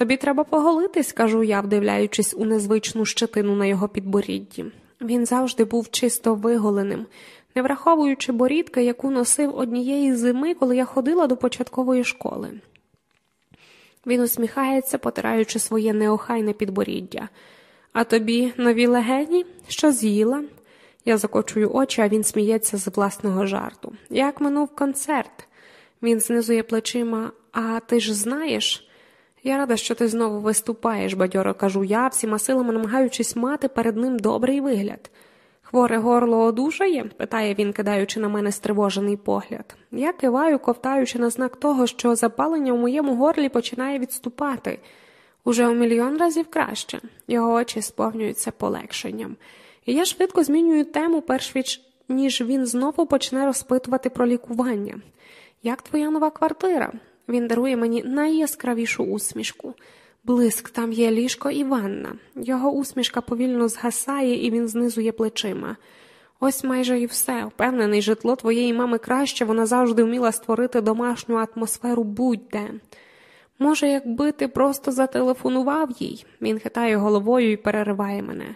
Тобі треба поголитись, кажу я, вдивляючись у незвичну щетину на його підборідді. Він завжди був чисто виголеним, не враховуючи борідки, яку носив однієї зими, коли я ходила до початкової школи. Він усміхається, потираючи своє неохайне підборіддя. А тобі нові легені? Що з'їла? Я закочую очі, а він сміється з власного жарту. Як минув концерт? Він знизує плечима, а ти ж знаєш? Я рада, що ти знову виступаєш, бадьоро кажу я, всіма силами намагаючись мати перед ним добрий вигляд. Хворе горло одужає? питає він, кидаючи на мене стривожений погляд. Я киваю, ковтаючи на знак того, що запалення у моєму горлі починає відступати. Уже у мільйон разів краще. Його очі сповнюються полегшенням. І я швидко змінюю тему, перш ніж він знову почне розпитувати про лікування. Як твоя нова квартира? Він дарує мені найяскравішу усмішку. Блиск, там є ліжко і ванна. Його усмішка повільно згасає, і він знизує плечима. Ось майже і все. Впевнений, житло твоєї мами краще, вона завжди вміла створити домашню атмосферу будь-де. Може, якби ти просто зателефонував їй, він хитає головою і перериває мене.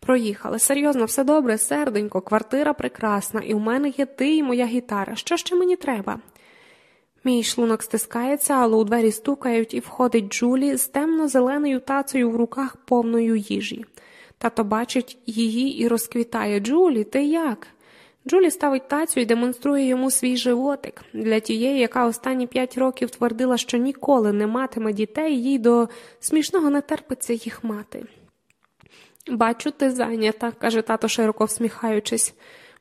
Проїхали. Серйозно, все добре, серденько, квартира прекрасна, і у мене є ти і моя гітара. Що ще мені треба? Мій шлунок стискається, але у двері стукають і входить Джулі з темно-зеленою тацею в руках повною їжі. Тато бачить її і розквітає Джулі, ти як? Джулі ставить тацю і демонструє йому свій животик. Для тієї, яка останні п'ять років твердила, що ніколи не матиме дітей, їй до смішного не терпиться їх мати. Бачу, ти зайнята, каже тато, широко всміхаючись.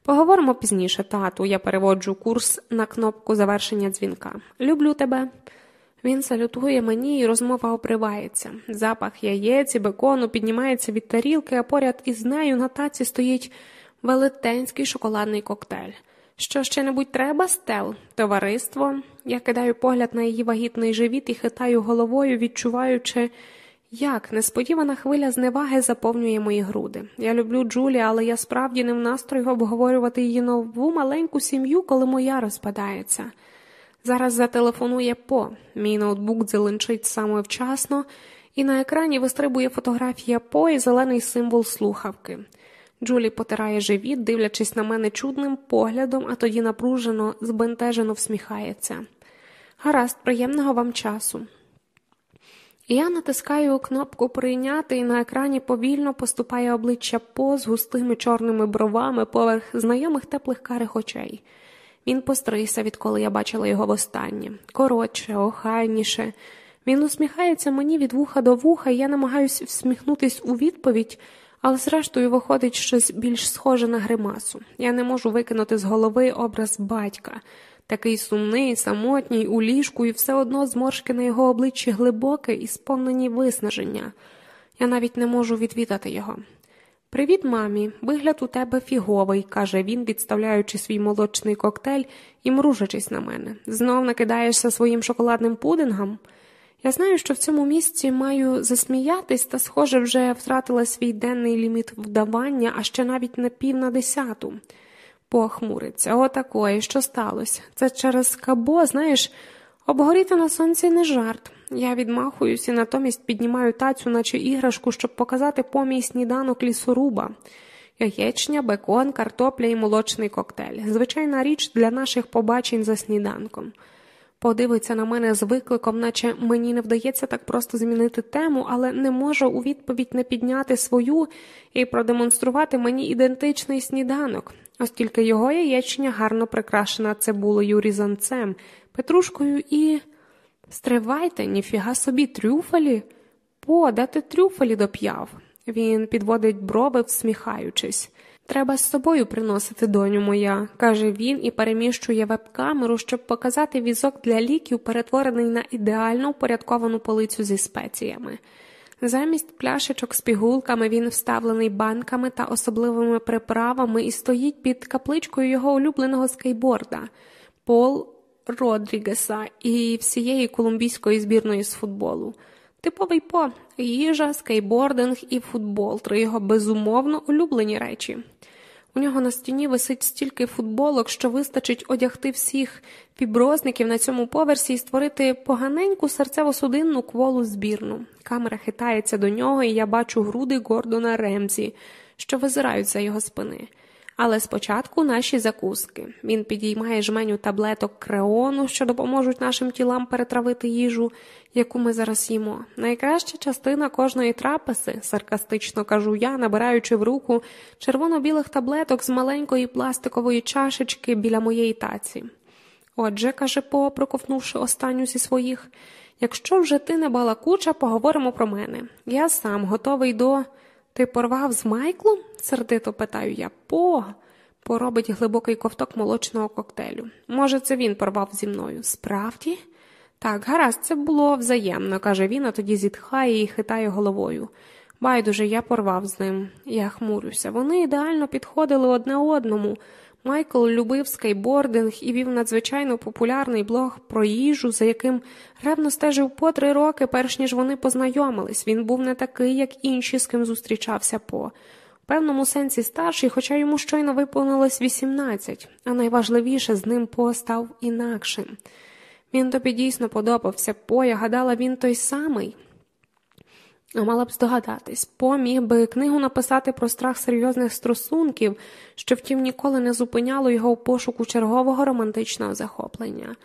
Поговоримо пізніше, тату, я переводжу курс на кнопку завершення дзвінка. Люблю тебе. Він салютує мені, і розмова обривається. Запах яєць і бекону піднімається від тарілки, а поряд із нею на таці стоїть велетенський шоколадний коктейль. Що ще небудь треба, стел? Товариство? Я кидаю погляд на її вагітний живіт і хитаю головою, відчуваючи. Як несподівана хвиля зневаги заповнює мої груди. Я люблю Джулі, але я справді не в настрої обговорювати її нову маленьку сім'ю, коли моя розпадається. Зараз зателефонує По, мій ноутбук дзеленчить саме вчасно, і на екрані вистрибує фотографія По і зелений символ слухавки. Джулі потирає живіт, дивлячись на мене чудним поглядом, а тоді напружено, збентежено всміхається. Гаразд, приємного вам часу. Я натискаю кнопку прийняти, і на екрані повільно поступає обличчя По з густими чорними бровами поверх знайомих теплих карих очей. Він постригся, відколи я бачила його востаннє. Коротше, охайніше. Він усміхається мені від вуха до вуха, і я намагаюся всміхнутись у відповідь, але зрештою виходить щось більш схоже на гримасу. Я не можу викинути з голови образ батька. Такий сумний, самотній, у ліжку, і все одно зморшки на його обличчі глибоке і сповнені виснаження. Я навіть не можу відвідати його. Привіт, мамі, вигляд у тебе фіговий, каже він, відставляючи свій молочний коктейль і мружачись на мене. Знов накидаєшся своїм шоколадним пудингом. Я знаю, що в цьому місці маю засміятись, та, схоже, вже втратила свій денний ліміт вдавання, а ще навіть на пів на десяту похмуриться. Отакої, що сталося? Це через кабо, знаєш, обгоріти на сонці не жарт. Я відмахуюсь і натомість піднімаю тацю, наче іграшку, щоб показати помій сніданок лісоруба. Яєчня, бекон, картопля і молочний коктейль. Звичайна річ для наших побачень за сніданком. Подивиться на мене з викликом, наче мені не вдається так просто змінити тему, але не можу у відповідь не підняти свою і продемонструвати мені ідентичний сніданок, оскільки його яєчня гарно прикрашена цибулею різанцем, петрушкою і. Стривайте, ніфіга собі, трюфелі. По, де ти трюфелі доп'яв? Він підводить брови, всміхаючись. Треба з собою приносити доню моя, каже він і переміщує веб-камеру, щоб показати візок для ліків, перетворений на ідеально упорядковану полицю зі спеціями. Замість пляшечок з пігулками він вставлений банками та особливими приправами і стоїть під капличкою його улюбленого скейборда Пол Родрігеса і всієї колумбійської збірної з футболу. Типовий по їжа, скейбординг і футбол три його безумовно улюблені речі. У нього на стіні висить стільки футболок, що вистачить одягти всіх піброзників на цьому поверсі і створити поганеньку серцево-судинну кволу збірну. Камера хитається до нього, і я бачу груди Гордона Ремзі, що визирають за його спини. Але спочатку наші закуски. Він підіймає жменю таблеток креону, що допоможуть нашим тілам перетравити їжу, яку ми зараз їмо. Найкраща частина кожної трапеси, саркастично кажу я, набираючи в руку червоно-білих таблеток з маленької пластикової чашечки біля моєї таці. Отже, каже По, проковнувши останню зі своїх, якщо вже ти не балакуча, поговоримо про мене. Я сам готовий до. Ти порвав з Майклом? сердито питаю я. По. Поробить глибокий ковток молочного коктейлю. Може, це він порвав зі мною. Справді? Так, гаразд, це було взаємно, каже він, а тоді зітхає і хитає головою. Байдуже, я порвав з ним. Я хмурюся. Вони ідеально підходили одне одному. Майкл любив скейбординг і вів надзвичайно популярний блог про їжу, за яким ревно стежив по три роки, перш ніж вони познайомились. Він був не такий, як інші, з ким зустрічався по. В певному сенсі старший, хоча йому щойно виповнилось 18, а найважливіше з ним по став інакшим. Він тобі дійсно подобався по, я гадала, він той самий. А мала б здогадатись, По міг би книгу написати про страх серйозних стосунків, що втім ніколи не зупиняло його у пошуку чергового романтичного захоплення.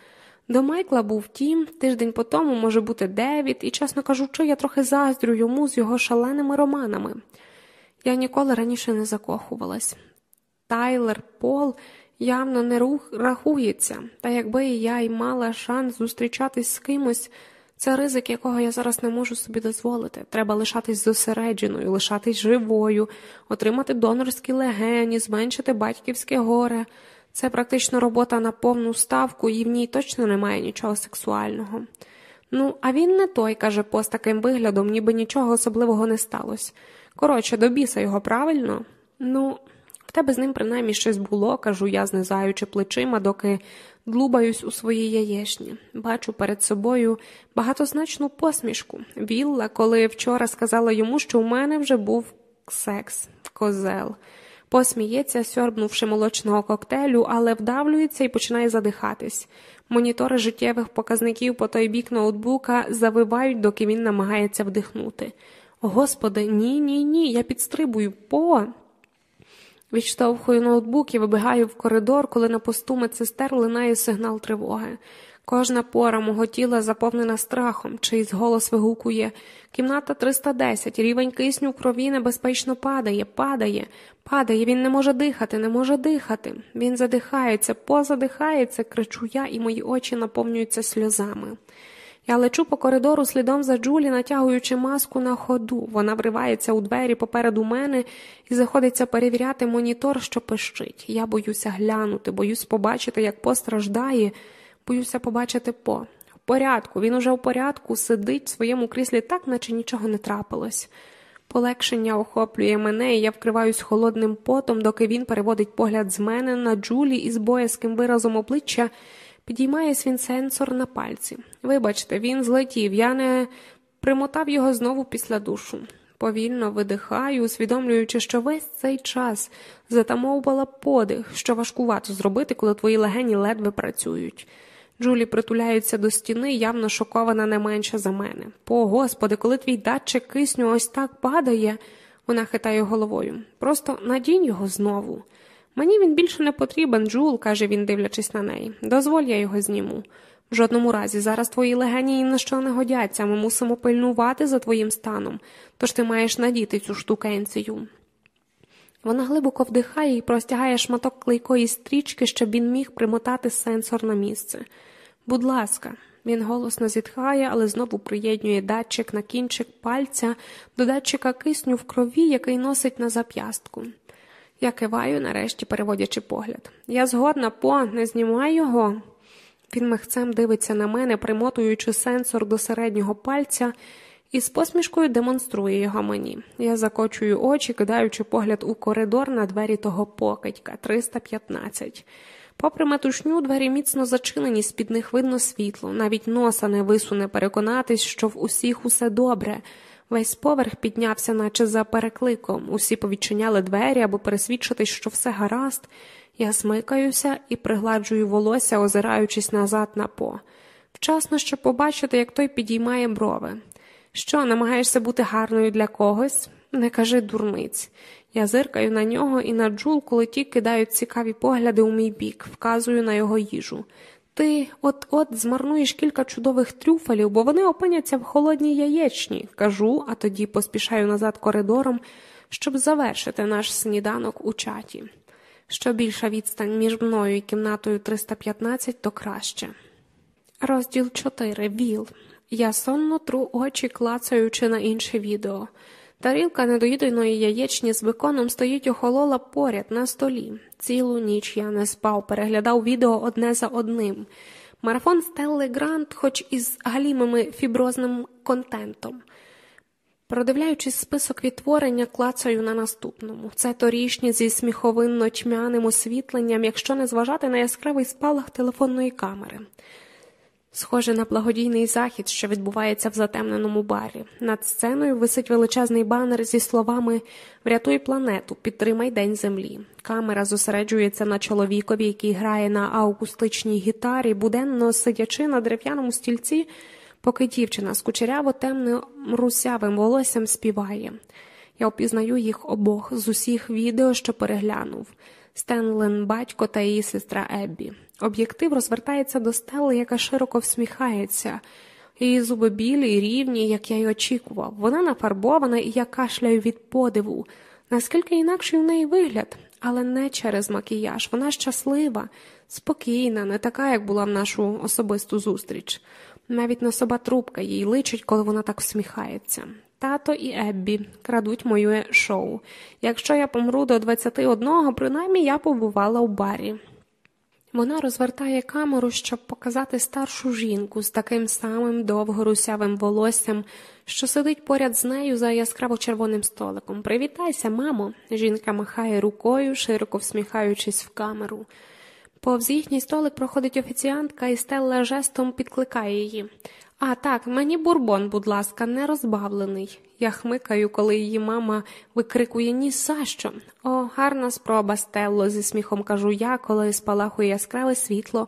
До Майкла був тім, тиждень по тому може бути Девід, і, чесно кажучи, я трохи заздрю йому з його шаленими романами. Я ніколи раніше не закохувалась. Тайлер Пол явно не рух рахується, та якби я й мала шанс зустрічатись з кимось. Це ризик, якого я зараз не можу собі дозволити. Треба лишатись зосередженою, лишатись живою, отримати донорські легені, зменшити батьківське горе. Це практично робота на повну ставку, і в ній точно немає нічого сексуального. Ну, а він не той, каже пост таким виглядом, ніби нічого особливого не сталося. Коротше, до біса його правильно? Ну, в тебе з ним принаймні щось було, кажу я, знизаючи плечима, доки длубаюсь у своїй яєчні. Бачу перед собою багатозначну посмішку. Вілла, коли вчора сказала йому, що у мене вже був секс, козел. Посміється, сьорбнувши молочного коктейлю, але вдавлюється і починає задихатись. Монітори життєвих показників по той бік ноутбука завивають, доки він намагається вдихнути. Господи, ні, ні, ні, я підстрибую по. Відштовхую ноутбук і вибігаю в коридор, коли на посту медсестер линає сигнал тривоги. Кожна пора мого тіла заповнена страхом, чийсь голос вигукує кімната 310, рівень кисню в крові небезпечно падає, падає, падає, він не може дихати, не може дихати. Він задихається, позадихається, кричу я, і мої очі наповнюються сльозами. Я лечу по коридору слідом за Джулі, натягуючи маску на ходу. Вона вривається у двері попереду мене і заходиться перевіряти монітор, що пищить. Я боюся глянути, боюсь побачити, як постраждає, боюся побачити по. В порядку, він уже в порядку сидить в своєму кріслі так, наче нічого не трапилось. Полегшення охоплює мене, і я вкриваюсь холодним потом, доки він переводить погляд з мене на Джулі із боязким виразом обличчя. Підіймає свій сенсор на пальці. Вибачте, він злетів, я не примотав його знову після душу. Повільно видихаю, усвідомлюючи, що весь цей час затамовувала подих, що важкувато зробити, коли твої легені ледве працюють. Джулі притуляється до стіни, явно шокована не менше за мене. По господи, коли твій датчик кисню ось так падає, вона хитає головою. Просто надінь його знову. Мені він більше не потрібен, Джул, каже він, дивлячись на неї. Дозволь я його зніму. В жодному разі зараз твої легені ні на що не годяться, ми мусимо пильнувати за твоїм станом, тож ти маєш надіти цю штукенцію. Вона глибоко вдихає і простягає шматок клейкої стрічки, щоб він міг примотати сенсор на місце. Будь ласка, він голосно зітхає, але знову приєднює датчик на кінчик пальця до датчика кисню в крові, який носить на зап'ястку. Я киваю, нарешті переводячи погляд. Я згодна, по, не знімай його. Він михцем дивиться на мене, примотуючи сенсор до середнього пальця, і з посмішкою демонструє його мені. Я закочую очі, кидаючи погляд у коридор на двері того покидька 315. Попри метушню, двері міцно зачинені, з під них видно світло, навіть носа не висуне переконатись, що в усіх усе добре. Весь поверх піднявся, наче за перекликом. Усі повідчиняли двері, аби пересвідчитись, що все гаразд. Я смикаюся і пригладжую волосся, озираючись назад на по. Вчасно, щоб побачити, як той підіймає брови. Що, намагаєшся бути гарною для когось? Не кажи дурниць. Я зиркаю на нього і на джул, коли ті кидають цікаві погляди у мій бік, вказую на його їжу. Ти от-от змарнуєш кілька чудових трюфелів, бо вони опиняться в холодній яєчні, кажу, а тоді поспішаю назад коридором, щоб завершити наш сніданок у чаті. Що більша відстань між мною і кімнатою 315, то краще. Розділ 4. Віл. Я сонно тру очі, клацаючи на інше відео. Тарілка недоїденої яєчні з беконом стоїть охолола поряд на столі. Цілу ніч я не спав, переглядав відео одне за одним. Марафон Стелли Грант, хоч із галімими фіброзним контентом. Продивляючись список відтворення, клацаю на наступному. Це торішні зі сміховинно тьмяним освітленням, якщо не зважати на яскравий спалах телефонної камери. Схоже на благодійний захід, що відбувається в затемненому барі. Над сценою висить величезний банер зі словами Врятуй планету, підтримай День Землі. Камера зосереджується на чоловікові, який грає на акустичній гітарі, буденно сидячи на дерев'яному стільці, поки дівчина з кучеряво темним русявим волоссям співає. Я опізнаю їх обох з усіх відео, що переглянув. Стенлен, батько та її сестра Еббі. Об'єктив розвертається до стели, яка широко всміхається. Її зуби білі і рівні, як я й очікував. Вона нафарбована, і я кашляю від подиву. Наскільки інакший в неї вигляд, але не через макіяж. Вона щаслива, спокійна, не така, як була в нашу особисту зустріч. Навіть нособа трубка їй личить, коли вона так всміхається. Тато і Еббі крадуть моє шоу. Якщо я помру до 21, принаймні я побувала у барі. Вона розвертає камеру, щоб показати старшу жінку з таким самим довгорусявим волоссям, що сидить поряд з нею за яскраво червоним столиком. Привітайся, мамо. Жінка махає рукою, широко всміхаючись в камеру. Повз їхній столик проходить офіціантка і Стелла жестом підкликає її. А так, мені бурбон, будь ласка, не розбавлений. Я хмикаю, коли її мама викрикує ні за що. О, гарна спроба, Стелло, зі сміхом кажу я, коли спалахує яскраве світло,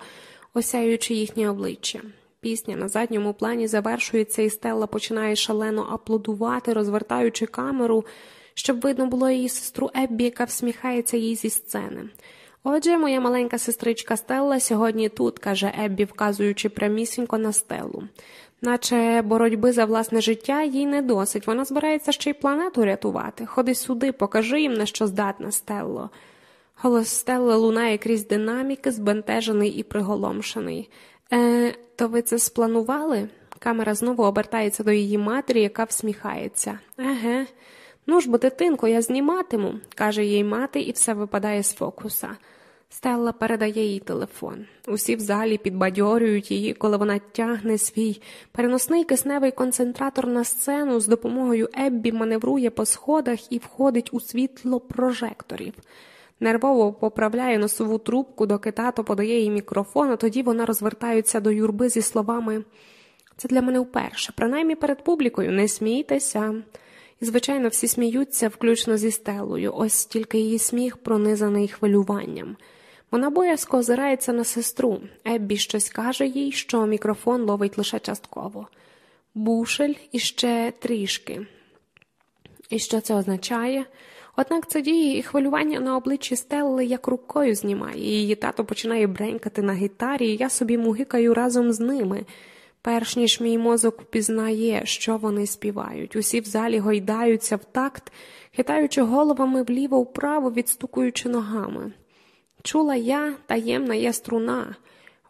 осяючи їхнє обличчя. Пісня на задньому плані завершується, і Стелла починає шалено аплодувати, розвертаючи камеру, щоб видно було її сестру Еббі, яка всміхається їй зі сцени. Отже, моя маленька сестричка Стелла сьогодні тут, каже Еббі, вказуючи прямісінько на стелу. Наче боротьби за власне життя їй не досить. Вона збирається ще й планету рятувати. Ходи сюди, покажи їм, на що здатна Стелло. Голос Стелли лунає крізь динаміки, збентежений і приголомшений. Е, то ви це спланували? Камера знову обертається до її матері, яка всміхається. Еге. Ну ж бо, дитинко, я зніматиму, каже їй мати, і все випадає з фокуса. Стелла передає їй телефон. Усі в залі підбадьорюють її, коли вона тягне свій переносний кисневий концентратор на сцену з допомогою Еббі маневрує по сходах і входить у світло прожекторів. Нервово поправляє носову трубку, доки тато подає їй мікрофон, а тоді вона розвертається до юрби зі словами Це для мене вперше, принаймні перед публікою, не смійтеся. І, звичайно, всі сміються, включно зі стелою, ось тільки її сміх пронизаний хвилюванням. Вона боязко озирається на сестру. Еббі щось каже їй, що мікрофон ловить лише частково. Бушель іще трішки. І що це означає? Однак це діє і хвилювання на обличчі Стелли як рукою знімає. Її тато починає бренькати на гітарі, і я собі мугикаю разом з ними. Перш ніж мій мозок впізнає, що вони співають. Усі в залі гойдаються в такт, хитаючи головами вліво вправо, відстукуючи ногами. Чула я таємна є струна.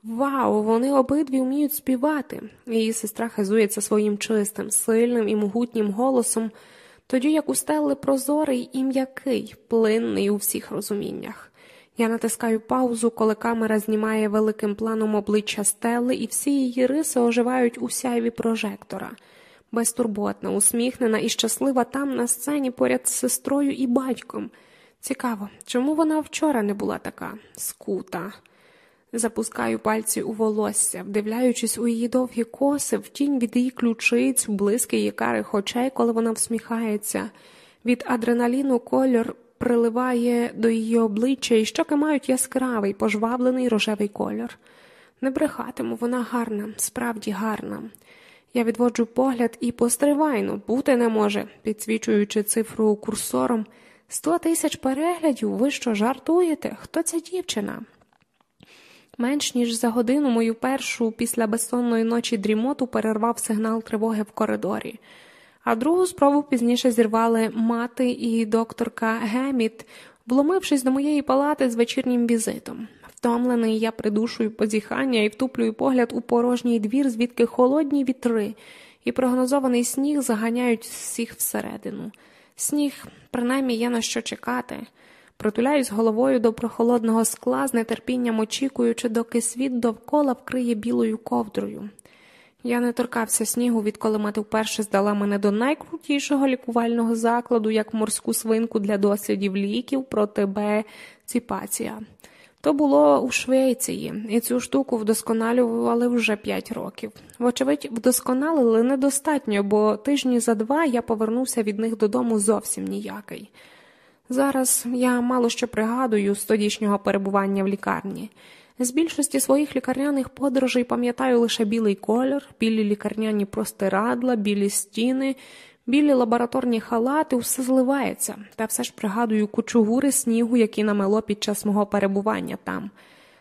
Вау, вони обидві вміють співати. Її сестра хизується своїм чистим, сильним і могутнім голосом, тоді як у Стелли прозорий і м'який, плинний у всіх розуміннях. Я натискаю паузу, коли камера знімає великим планом обличчя Стелли, і всі її риси оживають у сяйві прожектора. Безтурботна, усміхнена і щаслива там на сцені поряд з сестрою і батьком. Цікаво, чому вона вчора не була така скута? Запускаю пальці у волосся, вдивляючись у її довгі коси, в тінь від її ключиць, блиски її карих очей, коли вона всміхається. Від адреналіну кольор приливає до її обличчя, і щоки мають яскравий, пожвавлений рожевий кольор. Не брехатиму, вона гарна, справді гарна. Я відводжу погляд і постривайно, бути не може, підсвічуючи цифру курсором. Сто тисяч переглядів, ви що жартуєте? Хто ця дівчина? Менш ніж за годину мою першу після безсонної ночі дрімоту перервав сигнал тривоги в коридорі, а другу спробу пізніше зірвали мати і докторка Геміт, вломившись до моєї палати з вечірнім візитом. Втомлений, я придушую позіхання і втуплюю погляд у порожній двір, звідки холодні вітри, і прогнозований сніг заганяють всіх всередину. Сніг, принаймні, є на що чекати. Протуляюсь головою до прохолодного скла, з нетерпінням очікуючи, доки світ довкола вкриє білою ковдрою. Я не торкався снігу, відколи мати вперше здала мене до найкрутішого лікувального закладу, як морську свинку для дослідів ліків проти Б. Ціпація. То було у Швеції, і цю штуку вдосконалювали вже п'ять років. Вочевидь, вдосконалили недостатньо, бо тижні за два я повернувся від них додому зовсім ніякий. Зараз я мало що пригадую з тодішнього перебування в лікарні. З більшості своїх лікарняних подорожей пам'ятаю лише білий кольор, білі лікарняні простирадла, білі стіни, білі лабораторні халати, все зливається, та все ж пригадую кучугури снігу, які намело під час мого перебування там.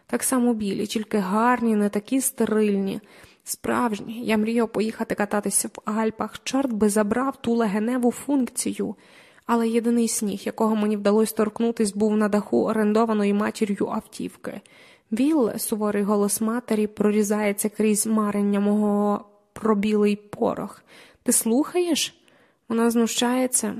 Так само білі, тільки гарні, не такі стерильні. Справжні, я мріяв поїхати кататися в Альпах, чорт би забрав ту легеневу функцію але єдиний сніг, якого мені вдалося торкнутись, був на даху орендованої матір'ю автівки. Вілле, суворий голос матері, прорізається крізь марення мого пробілий порох. Ти слухаєш? Вона знущається.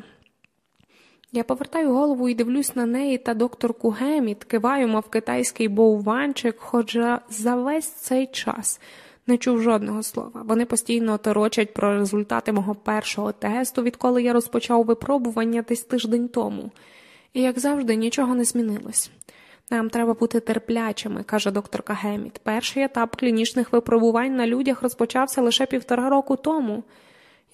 Я повертаю голову і дивлюсь на неї та докторку Геміт, киваю, мов китайський боуванчик, хоча за весь цей час не чув жодного слова. Вони постійно торочать про результати мого першого тесту, відколи я розпочав випробування десь тиждень тому. І, як завжди, нічого не змінилось. Нам треба бути терплячими, каже докторка Геміт. Перший етап клінічних випробувань на людях розпочався лише півтора року тому.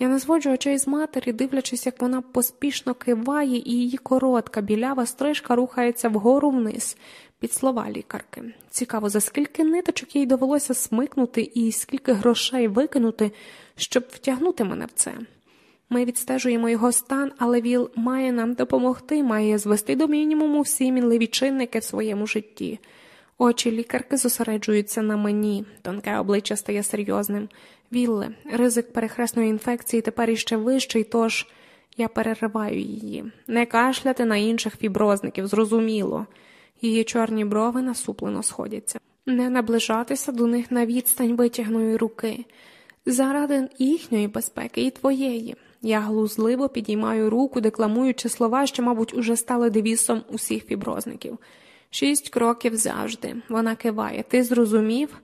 Я не зводжу очей з матері, дивлячись, як вона поспішно киває, і її коротка, білява стрижка рухається вгору вниз, під слова лікарки. Цікаво, за скільки ниточок їй довелося смикнути і скільки грошей викинути, щоб втягнути мене в це. Ми відстежуємо його стан, але ВІЛ має нам допомогти, має звести до мінімуму всі мінливі чинники в своєму житті. Очі лікарки зосереджуються на мені, тонке обличчя стає серйозним. Вілле, ризик перехресної інфекції тепер іще вищий, тож я перериваю її. Не кашляти на інших фіброзників, зрозуміло. Її чорні брови насуплено сходяться, не наближатися до них на відстань витягної руки. Заради їхньої безпеки і твоєї. Я глузливо підіймаю руку, декламуючи слова, що, мабуть, уже стали девісом усіх фіброзників. Шість кроків завжди. Вона киває. Ти зрозумів?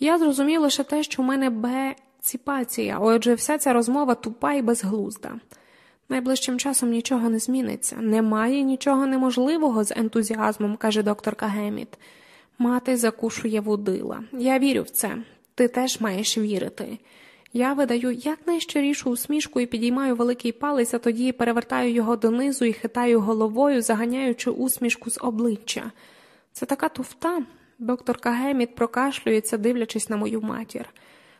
Я зрозумів лише те, що в мене Б ціпація, отже, вся ця розмова тупа і безглузда. Найближчим часом нічого не зміниться. Немає нічого неможливого з ентузіазмом, каже докторка Геміт. Мати закушує водила. Я вірю в це. Ти теж маєш вірити. Я видаю якнайщирішу усмішку і підіймаю великий палець, а тоді перевертаю його донизу і хитаю головою, заганяючи усмішку з обличчя. Це така туфта. Докторка Геміт прокашлюється, дивлячись на мою матір.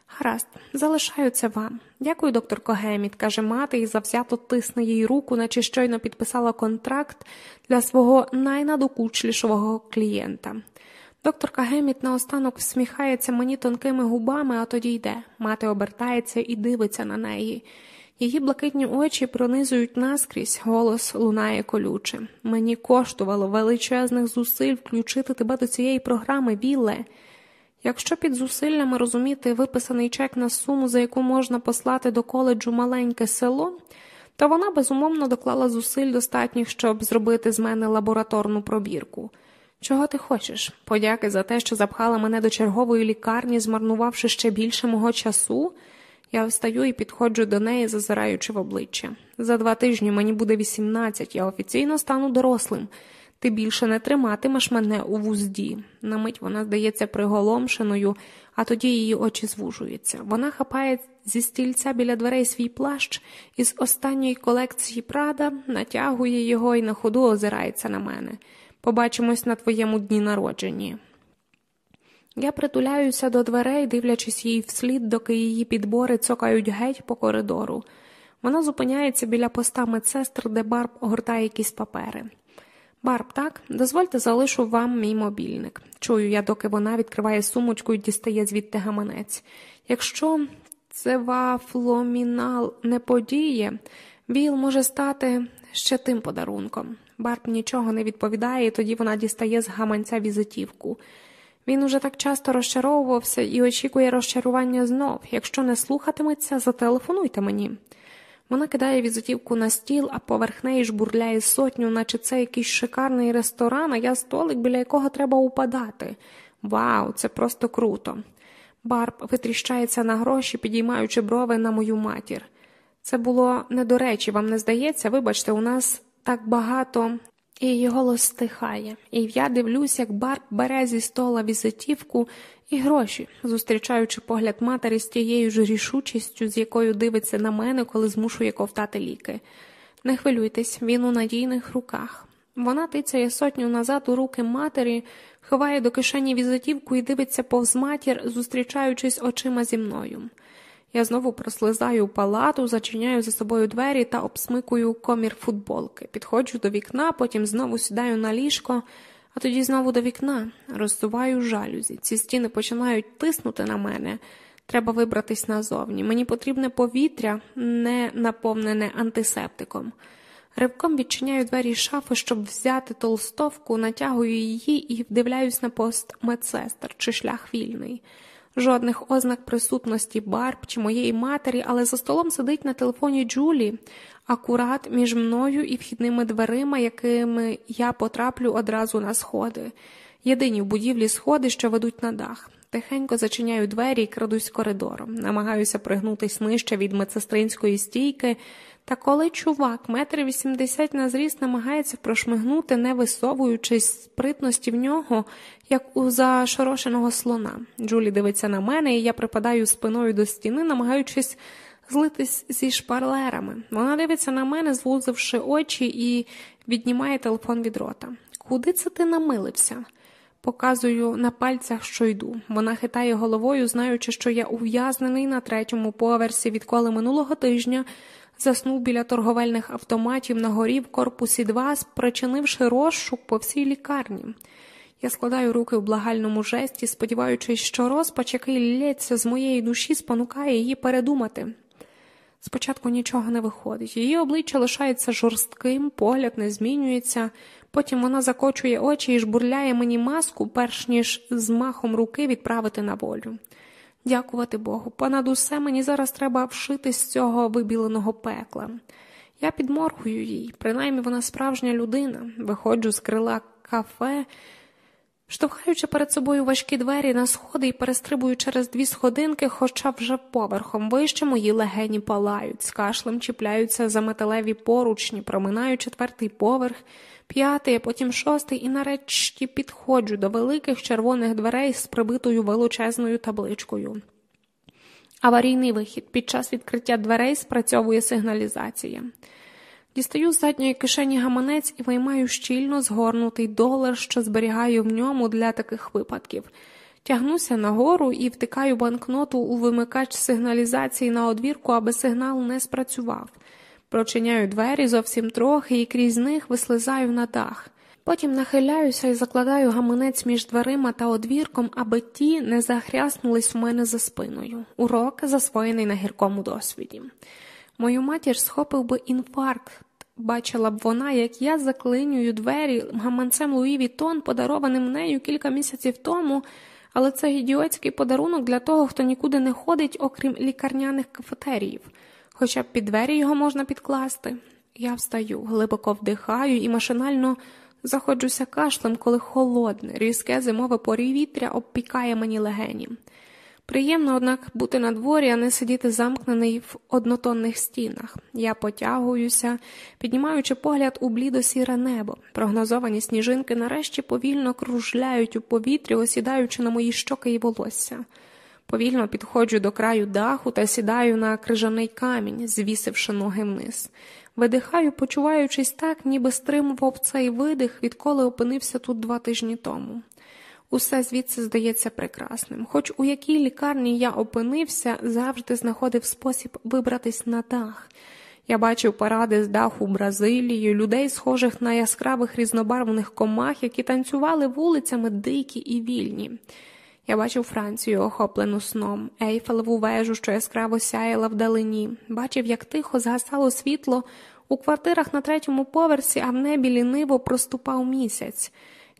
Гаразд, залишаю це вам. Дякую, доктор Когеміт, каже мати і завзято тисне їй руку, наче щойно підписала контракт для свого найнадокучлішого клієнта. Докторка Геміт наостанок всміхається мені тонкими губами, а тоді йде. Мати обертається і дивиться на неї. Її блакитні очі пронизують наскрізь, голос лунає колюче. Мені коштувало величезних зусиль включити тебе до цієї програми, Вілле. Якщо під зусиллями розуміти виписаний чек на суму, за яку можна послати до коледжу маленьке село, то вона безумовно доклала зусиль достатніх, щоб зробити з мене лабораторну пробірку. Чого ти хочеш? Подяки за те, що запхала мене до чергової лікарні, змарнувавши ще більше мого часу. Я встаю і підходжу до неї, зазираючи в обличчя. За два тижні мені буде 18, я офіційно стану дорослим. Ти більше не триматимеш мене у вузді. На мить вона здається приголомшеною, а тоді її очі звужуються. Вона хапає зі стільця біля дверей свій плащ із останньої колекції Прада, натягує його і на ходу озирається на мене. Побачимось на твоєму дні народженні. Я притуляюся до дверей, дивлячись їй вслід, доки її підбори цокають геть по коридору. Вона зупиняється біля поста медсестр, де Барб огортає якісь папери. Барб, так, дозвольте, залишу вам мій мобільник. Чую я, доки вона відкриває сумочку і дістає звідти гаманець. Якщо цевафломінал не подіє, Біл може стати ще тим подарунком. Барб нічого не відповідає, і тоді вона дістає з гаманця візитівку. Він уже так часто розчаровувався і очікує розчарування знов. Якщо не слухатиметься, зателефонуйте мені. Вона кидає візитівку на стіл, а поверх неї жбурляє сотню, наче це якийсь шикарний ресторан, а я столик, біля якого треба упадати. Вау, це просто круто. Барб витріщається на гроші, підіймаючи брови на мою матір. Це було не до речі, вам не здається, вибачте, у нас так багато і її голос стихає, і я дивлюсь, як Барб бере зі стола візитівку і гроші, зустрічаючи погляд матері з тією ж рішучістю, з якою дивиться на мене, коли змушує ковтати ліки. Не хвилюйтесь, він у надійних руках. Вона тицяє сотню назад у руки матері, ховає до кишені візитівку і дивиться повз матір, зустрічаючись очима зі мною. Я знову прослизаю палату, зачиняю за собою двері та обсмикую комір футболки. Підходжу до вікна, потім знову сідаю на ліжко, а тоді знову до вікна, розсуваю жалюзі. Ці стіни починають тиснути на мене. Треба вибратись назовні. Мені потрібне повітря, не наповнене антисептиком. Ривком відчиняю двері шафи, щоб взяти толстовку, натягую її і вдивляюсь на пост медсестер чи шлях вільний жодних ознак присутності Барб чи моєї матері, але за столом сидить на телефоні Джулі, акурат між мною і вхідними дверима, якими я потраплю одразу на сходи. Єдині в будівлі сходи, що ведуть на дах. Тихенько зачиняю двері і крадусь коридором, намагаюся пригнутись нижче від медсестринської стійки, та коли чувак, метр вісімдесят на зріст, намагається прошмигнути, не висовуючись спритності в нього, як у зашорошеного слона. Джулі дивиться на мене, і я припадаю спиною до стіни, намагаючись злитись зі шпарлерами. Вона дивиться на мене, звузивши очі, і віднімає телефон від рота. Куди це ти намилився? Показую на пальцях, що йду. Вона хитає головою, знаючи, що я ув'язнений на третьому поверсі, відколи минулого тижня заснув біля торговельних автоматів на горі в корпусі 2, спричинивши розшук по всій лікарні. Я складаю руки в благальному жесті, сподіваючись, що розпач, який лється з моєї душі, спонукає її передумати. Спочатку нічого не виходить, її обличчя лишається жорстким, погляд не змінюється, потім вона закочує очі і жбурляє мені маску, перш ніж з махом руки відправити на волю. Дякувати Богу, понад усе мені зараз треба вшити з цього вибіленого пекла. Я підморгую їй, принаймні вона справжня людина, виходжу з крила кафе, штовхаючи перед собою важкі двері на сходи і перестрибую через дві сходинки, хоча вже поверхом вище мої легені палають, з кашлем чіпляються за металеві поручні, проминаю четвертий поверх п'ятий, потім шостий, і нарешті підходжу до великих червоних дверей з прибитою величезною табличкою. Аварійний вихід. Під час відкриття дверей спрацьовує сигналізація. Дістаю з задньої кишені гаманець і виймаю щільно згорнутий долар, що зберігаю в ньому для таких випадків. Тягнуся нагору і втикаю банкноту у вимикач сигналізації на одвірку, аби сигнал не спрацював. Прочиняю двері зовсім трохи і крізь них вислизаю на дах. Потім нахиляюся і закладаю гаманець між дверима та одвірком, аби ті не захряснулись в мене за спиною. Урок засвоєний на гіркому досвіді. Мою матір схопив би інфаркт. Бачила б вона, як я заклинюю двері гаманцем Луї Вітон, подарованим нею кілька місяців тому, але це ідіотський подарунок для того, хто нікуди не ходить, окрім лікарняних кафетеріїв хоча б під двері його можна підкласти. Я встаю, глибоко вдихаю і машинально заходжуся кашлем, коли холодне, різке зимове повітря обпікає мені легені. Приємно, однак, бути на дворі, а не сидіти замкнений в однотонних стінах. Я потягуюся, піднімаючи погляд у блідо сіре небо. Прогнозовані сніжинки нарешті повільно кружляють у повітрі, осідаючи на мої щоки і волосся. Повільно підходжу до краю даху та сідаю на крижаний камінь, звісивши ноги вниз. Видихаю, почуваючись так, ніби стримував цей видих, відколи опинився тут два тижні тому. Усе звідси здається прекрасним, хоч у якій лікарні я опинився, завжди знаходив спосіб вибратись на дах. Я бачив паради з даху Бразилії, людей, схожих на яскравих різнобарвних комах, які танцювали вулицями дикі і вільні. Я бачив Францію, охоплену сном, ейфелеву вежу, що яскраво сяяла вдалині, бачив, як тихо згасало світло у квартирах на третьому поверсі, а в небі ліниво проступав місяць.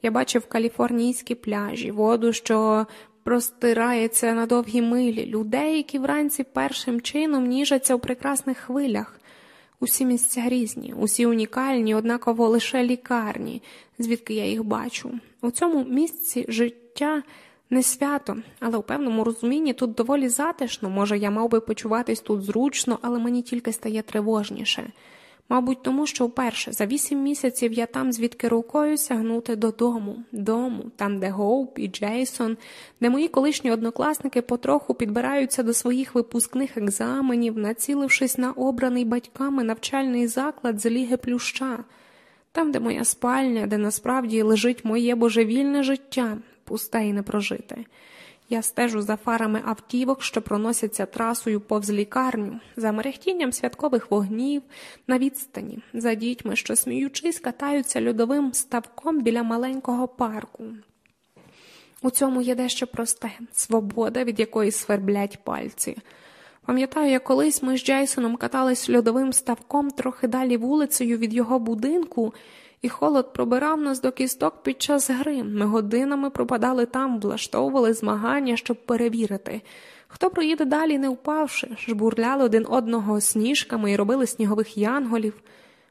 Я бачив каліфорнійські пляжі, воду, що простирається на довгі милі, людей, які вранці першим чином ніжаться у прекрасних хвилях. Усі місця різні, усі унікальні, однаково лише лікарні, звідки я їх бачу. У цьому місці життя не свято, але у певному розумінні тут доволі затишно. Може, я мав би почуватись тут зручно, але мені тільки стає тривожніше. Мабуть, тому що вперше за вісім місяців я там, звідки рукою сягнути додому, дому, там, де Гоуп і Джейсон, де мої колишні однокласники потроху підбираються до своїх випускних екзаменів, націлившись на обраний батьками навчальний заклад з ліги плюща, там, де моя спальня, де насправді лежить моє божевільне життя, пусте і непрожите. Я стежу за фарами автівок, що проносяться трасою повз лікарню, за мерехтінням святкових вогнів на відстані, за дітьми, що сміючись, катаються льодовим ставком біля маленького парку. У цьому є дещо просте свобода, від якої сверблять пальці. Пам'ятаю, як колись ми з Джейсоном катались льодовим ставком трохи далі вулицею від його будинку і холод пробирав нас до кісток під час гри. Ми годинами пропадали там, влаштовували змагання, щоб перевірити. Хто проїде далі, не впавши, жбурляли один одного сніжками і робили снігових янголів.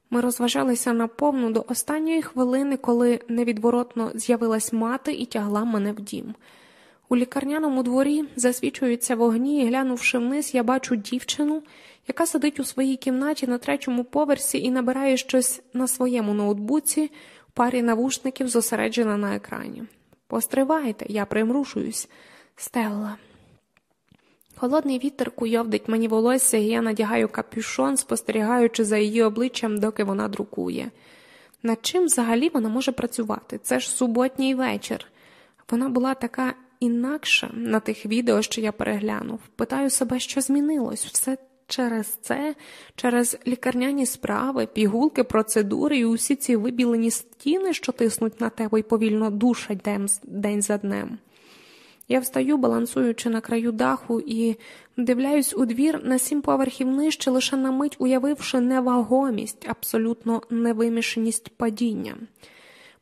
Ми розважалися наповну до останньої хвилини, коли невідворотно з'явилась мати і тягла мене в дім. У лікарняному дворі засвічуються вогні, і глянувши вниз, я бачу дівчину, яка сидить у своїй кімнаті на третьому поверсі і набирає щось на своєму ноутбуці парі навушників, зосереджена на екрані. Постривайте, я примрушуюсь. Стелла. Холодний вітер куйовдить мені волосся, і я надягаю капюшон, спостерігаючи за її обличчям, доки вона друкує. Над чим взагалі вона може працювати? Це ж суботній вечір. Вона була така інакша на тих відео, що я переглянув. Питаю себе, що змінилось, все через це, через лікарняні справи, пігулки, процедури і усі ці вибілені стіни, що тиснуть на тебе і повільно душать день, за днем. Я встаю, балансуючи на краю даху, і дивляюсь у двір на сім поверхів нижче, лише на мить уявивши невагомість, абсолютно невимішеність падіння.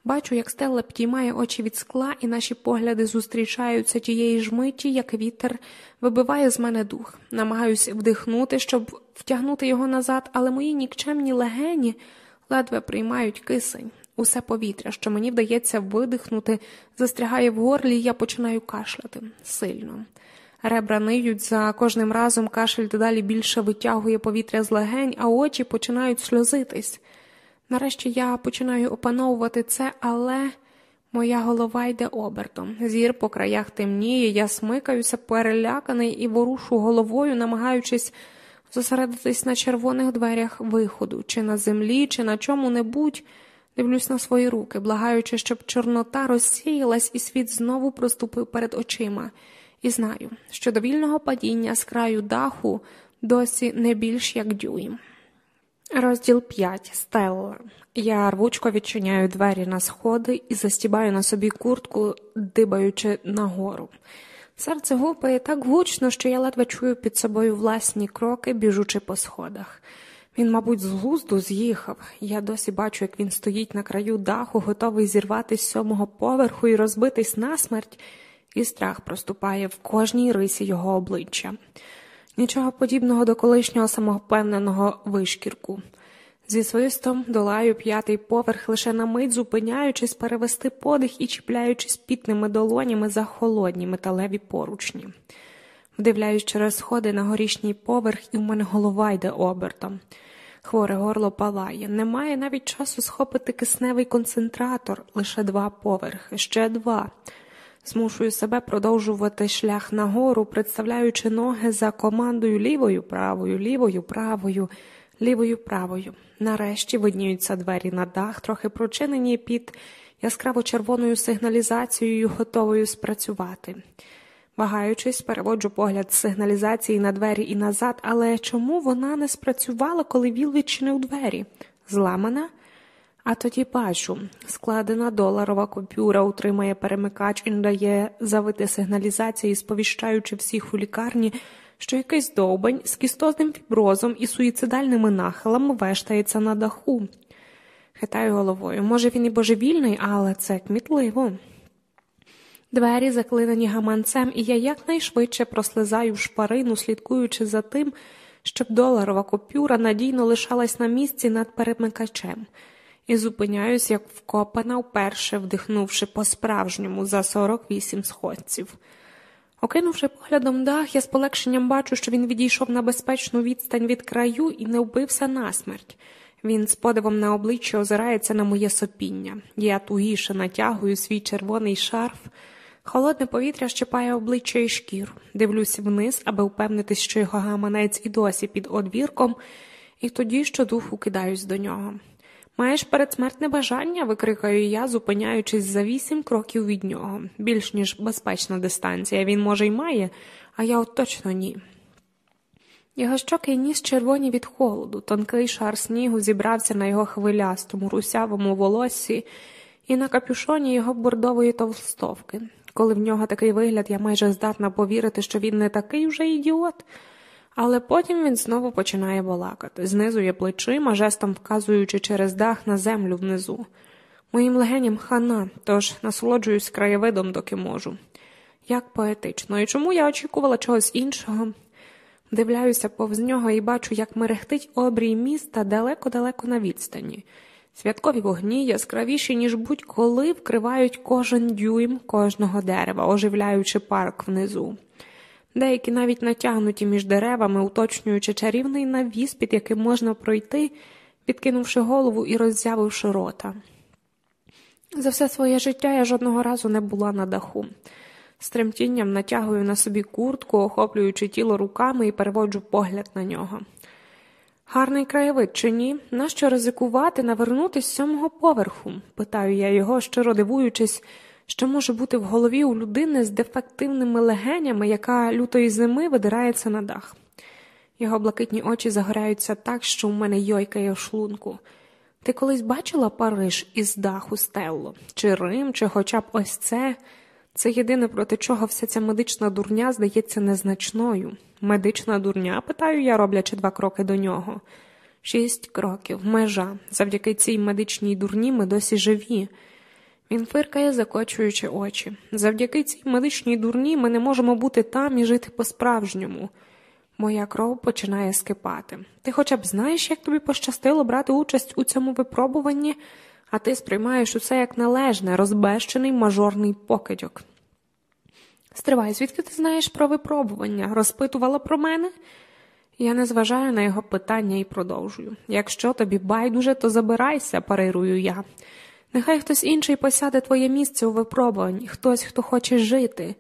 Бачу, як Стелла підіймає очі від скла, і наші погляди зустрічаються тієї ж миті, як вітер вибиває з мене дух. Намагаюсь вдихнути, щоб втягнути його назад, але мої нікчемні легені ледве приймають кисень. Усе повітря, що мені вдається видихнути, застрягає в горлі, і я починаю кашляти сильно. Ребра ниють за кожним разом кашель дедалі більше витягує повітря з легень, а очі починають сльозитись. Нарешті я починаю опановувати це, але моя голова йде обертом. Зір по краях темніє, я смикаюся, переляканий і ворушу головою, намагаючись зосередитись на червоних дверях виходу, чи на землі, чи на чому-небудь. Дивлюсь на свої руки, благаючи, щоб Чорнота розсіялась і світ знову проступив перед очима, і знаю, що до вільного падіння з краю даху досі не більш як дюйм. Розділ 5. Стелла. Я рвучко відчиняю двері на сходи і застібаю на собі куртку, дибаючи нагору. Серце гупає так гучно, що я ледве чую під собою власні кроки, біжучи по сходах. Він, мабуть, з глузду з'їхав. Я досі бачу, як він стоїть на краю даху, готовий зірватись з сьомого поверху і розбитись насмерть, і страх проступає в кожній рисі його обличчя. Нічого подібного до колишнього самовпевненого вишкірку. Зі свистом долаю п'ятий поверх, лише на мить зупиняючись перевести подих і чіпляючись пітними долонями за холодні металеві поручні. Вдивляюсь через сходи на горішній поверх, і в мене голова йде обертом. Хворе горло палає. Немає навіть часу схопити кисневий концентратор, лише два поверхи, ще два. Змушую себе продовжувати шлях нагору, представляючи ноги за командою лівою, правою, лівою, правою, лівою, правою. Нарешті видніються двері на дах, трохи прочинені під яскраво червоною сигналізацією, готовою спрацювати. Вагаючись, переводжу погляд з сигналізації на двері і назад, але чому вона не спрацювала, коли Віл відчинив двері? Зламана? А тоді бачу, складена доларова купюра утримає перемикач і не дає завити сигналізації, сповіщаючи всіх у лікарні, що якийсь довбень з кістозним фіброзом і суїцидальними нахилами вештається на даху. Хитаю головою. Може, він і божевільний, але це кмітливо. Двері заклинені гаманцем, і я якнайшвидше прослизаю в шпарину, слідкуючи за тим, щоб доларова купюра надійно лишалась на місці над перемикачем, і зупиняюсь, як вкопана, вперше вдихнувши по-справжньому за 48 сходців. Окинувши поглядом дах, я з полегшенням бачу, що він відійшов на безпечну відстань від краю і не вбився насмерть. Він з подивом на обличчя озирається на моє сопіння. Я тугіше натягую свій червоний шарф. Холодне повітря щепає обличчя і шкіру. Дивлюся вниз, аби впевнитись, що його гаманець і досі під одвірком, і тоді щодуху кидаюсь до нього. Маєш передсмертне бажання, викрикаю я, зупиняючись за вісім кроків від нього. Більш ніж безпечна дистанція. Він, може, й має, а я от точно ні. Його щоки й ніс червоні від холоду, тонкий шар снігу зібрався на його хвилястому, русявому волоссі і на капюшоні його бордової товстовки. Коли в нього такий вигляд, я майже здатна повірити, що він не такий вже ідіот. Але потім він знову починає балакати, знизує плечима, жестом вказуючи через дах на землю внизу. Моїм легеням хана, тож насолоджуюсь краєвидом, доки можу. Як поетично, і чому я очікувала чогось іншого? Дивляюся повз нього і бачу, як мерехтить обрій міста далеко-далеко на відстані. Святкові вогні яскравіші, ніж будь-коли вкривають кожен дюйм кожного дерева, оживляючи парк внизу. Деякі навіть натягнуті між деревами, уточнюючи чарівний навіс, під яким можна пройти, підкинувши голову і роззявивши рота. За все своє життя я жодного разу не була на даху. З тремтінням натягую на собі куртку, охоплюючи тіло руками і переводжу погляд на нього. Гарний краєвид чи ні? Нащо ризикувати навернутися з сьомого поверху? питаю я його, щиро дивуючись, що може бути в голові у людини з дефективними легенями, яка лютої зими видирається на дах. Його блакитні очі загоряються так, що у мене йойкає в шлунку. Ти колись бачила Париж із даху Стелло? Чи Рим, чи хоча б ось це? Це єдине, проти чого вся ця медична дурня здається незначною. Медична дурня, питаю я, роблячи два кроки до нього. Шість кроків, межа. Завдяки цій медичній дурні ми досі живі. Він фиркає, закочуючи очі. Завдяки цій медичній дурні ми не можемо бути там і жити по-справжньому. Моя кров починає скипати. Ти хоча б знаєш, як тобі пощастило брати участь у цьому випробуванні, а ти сприймаєш усе як належне, розбещений мажорний покидьок. Стривай, звідки ти знаєш про випробування? Розпитувала про мене? Я не зважаю на його питання і продовжую. Якщо тобі байдуже, то забирайся, парирую я. Нехай хтось інший посяде твоє місце у випробуванні, хтось, хто хоче жити.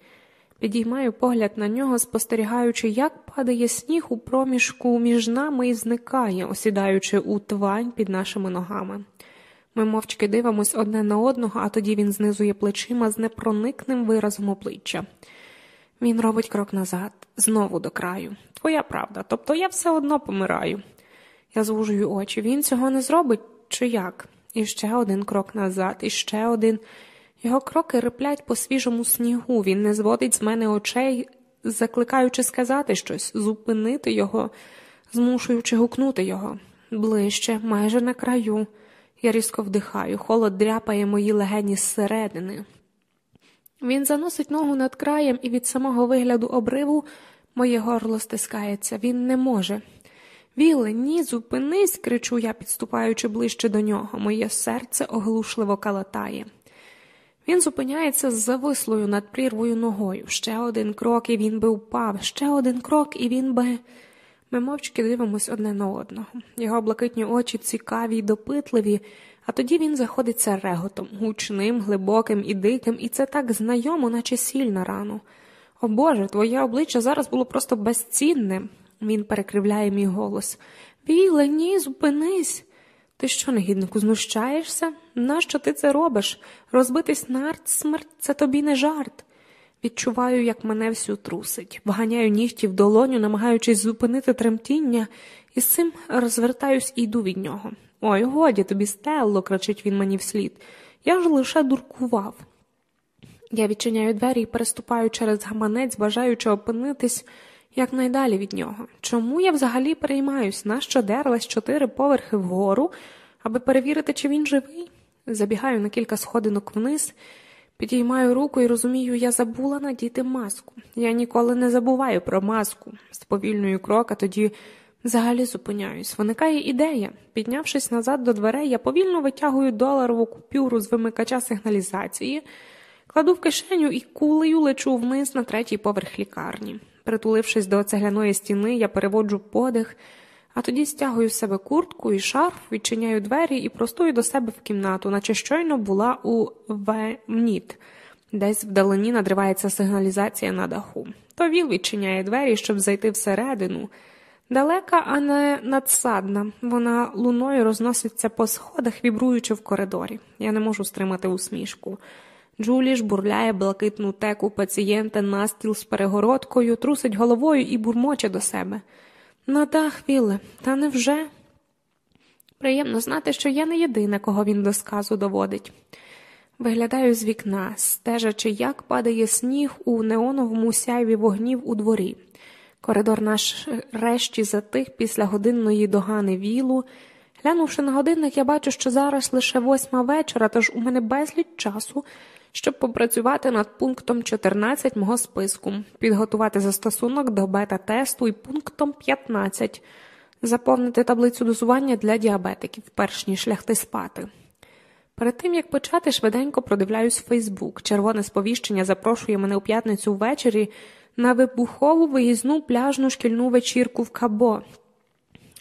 Підіймаю погляд на нього, спостерігаючи, як падає сніг у проміжку між нами і зникає, осідаючи у твань під нашими ногами. Ми мовчки дивимось одне на одного, а тоді він знизує плечима з непроникним виразом обличчя. Він робить крок назад, знову до краю. Твоя правда, тобто я все одно помираю. Я звужую очі. Він цього не зробить, чи як? І ще один крок назад, і ще один. Його кроки риплять по свіжому снігу. Він не зводить з мене очей, закликаючи сказати щось, зупинити його, змушуючи гукнути його. Ближче, майже на краю. Я різко вдихаю, холод дряпає мої легені зсередини. Він заносить ногу над краєм, і від самого вигляду обриву моє горло стискається. Він не може. Віле, ні, зупинись, кричу я, підступаючи ближче до нього. Моє серце оглушливо калатає. Він зупиняється з завислою над прірвою ногою. Ще один крок, і він би впав, ще один крок, і він би. Ми мовчки дивимось одне на одного. Його блакитні очі цікаві й допитливі, а тоді він заходиться реготом, гучним, глибоким і диким, і це так знайомо, наче сіль на рану. О Боже, твоє обличчя зараз було просто безцінне. Він перекривляє мій голос. Віле, ні, зупинись. Ти що, негіднику, знущаєшся? Нащо ти це робиш? Розбитись нарт, смерть це тобі не жарт. Відчуваю, як мене всю трусить, вганяю нігті в долоню, намагаючись зупинити тремтіння, і з цим розвертаюсь і йду від нього. Ой, годі тобі, Стелло, кричить він мені вслід. Я ж лише дуркував. Я відчиняю двері і переступаю через гаманець, бажаючи опинитись якнайдалі від нього. Чому я взагалі переймаюсь, нащо дерлась чотири поверхи вгору, аби перевірити, чи він живий? Забігаю на кілька сходинок вниз, підіймаю руку і розумію, я забула надіти маску. Я ніколи не забуваю про маску. Сповільнюю крок, а тоді взагалі зупиняюсь. Виникає ідея. Піднявшись назад до дверей, я повільно витягую доларову купюру з вимикача сигналізації, кладу в кишеню і кулею лечу вниз на третій поверх лікарні. Притулившись до цегляної стіни, я переводжу подих, а тоді стягую з себе куртку і шарф, відчиняю двері і простую до себе в кімнату, наче щойно була у Вемніт. Десь вдалині надривається сигналізація на даху. То Віл відчиняє двері, щоб зайти всередину. Далека, а не надсадна. Вона луною розноситься по сходах, вібруючи в коридорі. Я не можу стримати усмішку. Джулі ж бурляє блакитну теку пацієнта на стіл з перегородкою, трусить головою і бурмоче до себе. На дах, Віле, та невже? Приємно знати, що я не єдина, кого він до сказу доводить. Виглядаю з вікна, стежачи, як падає сніг у неоновому сяйві вогнів у дворі. Коридор наш решті затих після годинної догани вілу. Глянувши на годинник, я бачу, що зараз лише восьма вечора, тож у мене безліч часу, щоб попрацювати над пунктом 14 мого списку, підготувати застосунок до бета-тесту і пунктом 15, заповнити таблицю дозування для діабетиків, перш ніж лягти спати. Перед тим як почати, швиденько продивляюсь Фейсбук. Червоне сповіщення запрошує мене у п'ятницю ввечері на вибухову виїзну пляжну шкільну вечірку в Кабо.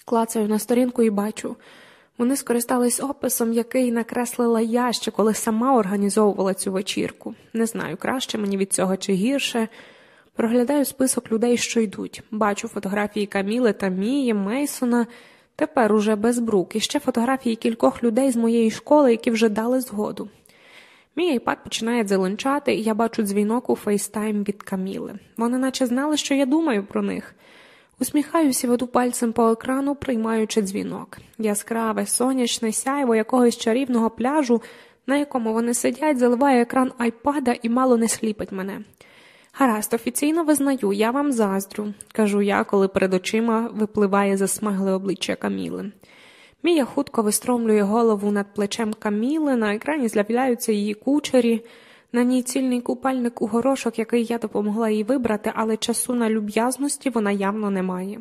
Клацаю на сторінку і бачу. Вони скористались описом, який накреслила я ще, коли сама організовувала цю вечірку. Не знаю, краще мені від цього чи гірше. Проглядаю список людей, що йдуть. Бачу фотографії Каміли та Мії, Мейсона, тепер уже без брук, і ще фотографії кількох людей з моєї школи, які вже дали згоду. Мій айпад починає зеленчати, і я бачу дзвінок у фейстайм від Каміли. Вони наче знали, що я думаю про них. Усміхаюся, веду пальцем по екрану, приймаючи дзвінок. Яскраве, сонячне сяйво якогось чарівного пляжу, на якому вони сидять, заливає екран айпада і мало не сліпить мене. Гаразд, офіційно визнаю, я вам заздрю, кажу я, коли перед очима випливає засмагле обличчя Каміли. Мія хутко вистромлює голову над плечем Каміли, на екрані з'являються її кучері. На ній цільний купальник у горошок, який я допомогла їй вибрати, але часу на люб'язності вона явно не має.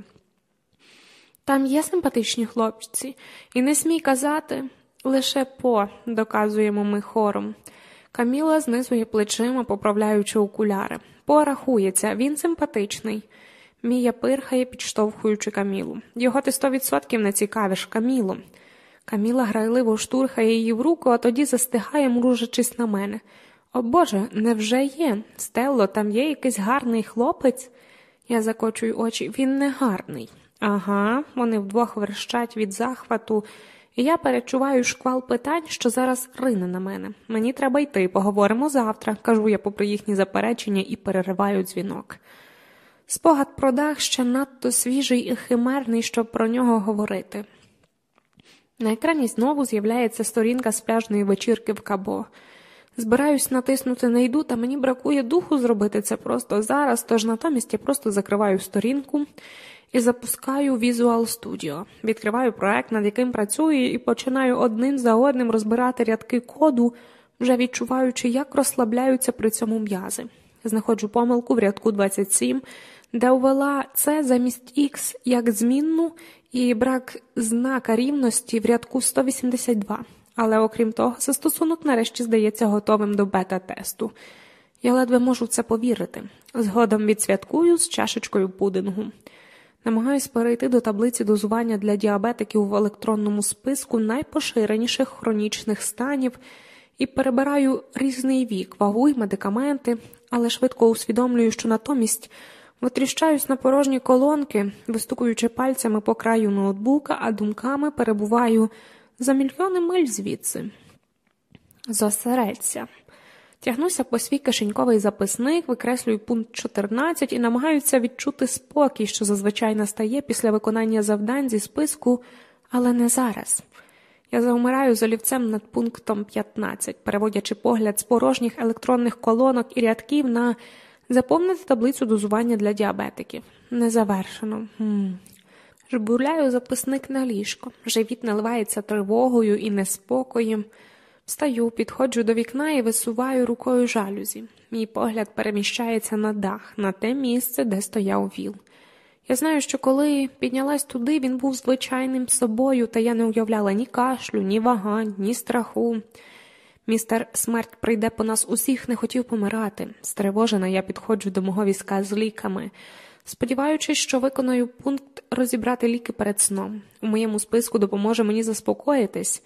Там є симпатичні хлопці, і не смій казати лише по, доказуємо ми хором. Каміла знизує плечима, поправляючи окуляри. Порахується, він симпатичний. Мія пирхає, підштовхуючи Камілу. Його ти сто відсотків не цікавиш, Камілу. Каміла грайливо штурхає її в руку, а тоді застигає, мружачись на мене. О Боже, невже є? Стелло, там є якийсь гарний хлопець? Я закочую очі. Він не гарний. Ага, вони вдвох верщать від захвату, і я перечуваю шквал питань, що зараз рине на мене. Мені треба йти, поговоримо завтра, кажу я попри їхні заперечення і перериваю дзвінок. Спогад про дах ще надто свіжий і химерний, щоб про нього говорити. На екрані знову з'являється сторінка з пляжної вечірки в Кабо. Збираюсь натиснути не йду, та мені бракує духу зробити це просто зараз, тож натомість я просто закриваю сторінку і запускаю Visual Studio. Відкриваю проект, над яким працюю, і починаю одним за одним розбирати рядки коду, вже відчуваючи, як розслабляються при цьому м'язи. Знаходжу помилку в рядку 27, де ввела це замість X як змінну і брак знака рівності в рядку 182. Але окрім того, застосунок нарешті здається готовим до бета-тесту. Я ледве можу це повірити. Згодом відсвяткую з чашечкою пудингу. Намагаюсь перейти до таблиці дозування для діабетиків в електронному списку найпоширеніших хронічних станів і перебираю різний вік, вагу й медикаменти, але швидко усвідомлюю, що натомість витріщаюсь на порожні колонки, вистукуючи пальцями по краю ноутбука, а думками перебуваю за мільйони миль звідси. Зосередься. Тягнуся по свій кишеньковий записник, викреслюю пункт 14 і намагаюся відчути спокій, що зазвичай настає після виконання завдань зі списку, але не зараз. Я заумираю з олівцем над пунктом 15, переводячи погляд з порожніх електронних колонок і рядків на заповнити таблицю дозування для діабетиків. Не завершено. Жбурляю записник на ліжко. Живіт наливається тривогою і неспокоєм. Встаю, підходжу до вікна і висуваю рукою жалюзі. Мій погляд переміщається на дах, на те місце, де стояв віл. Я знаю, що коли піднялась туди, він був звичайним собою, та я не уявляла ні кашлю, ні вагань, ні страху. Містер смерть прийде по нас усіх, не хотів помирати. Стривожена, я підходжу до мого візка з ліками, сподіваючись, що виконую пункт розібрати ліки перед сном. У моєму списку допоможе мені заспокоїтись.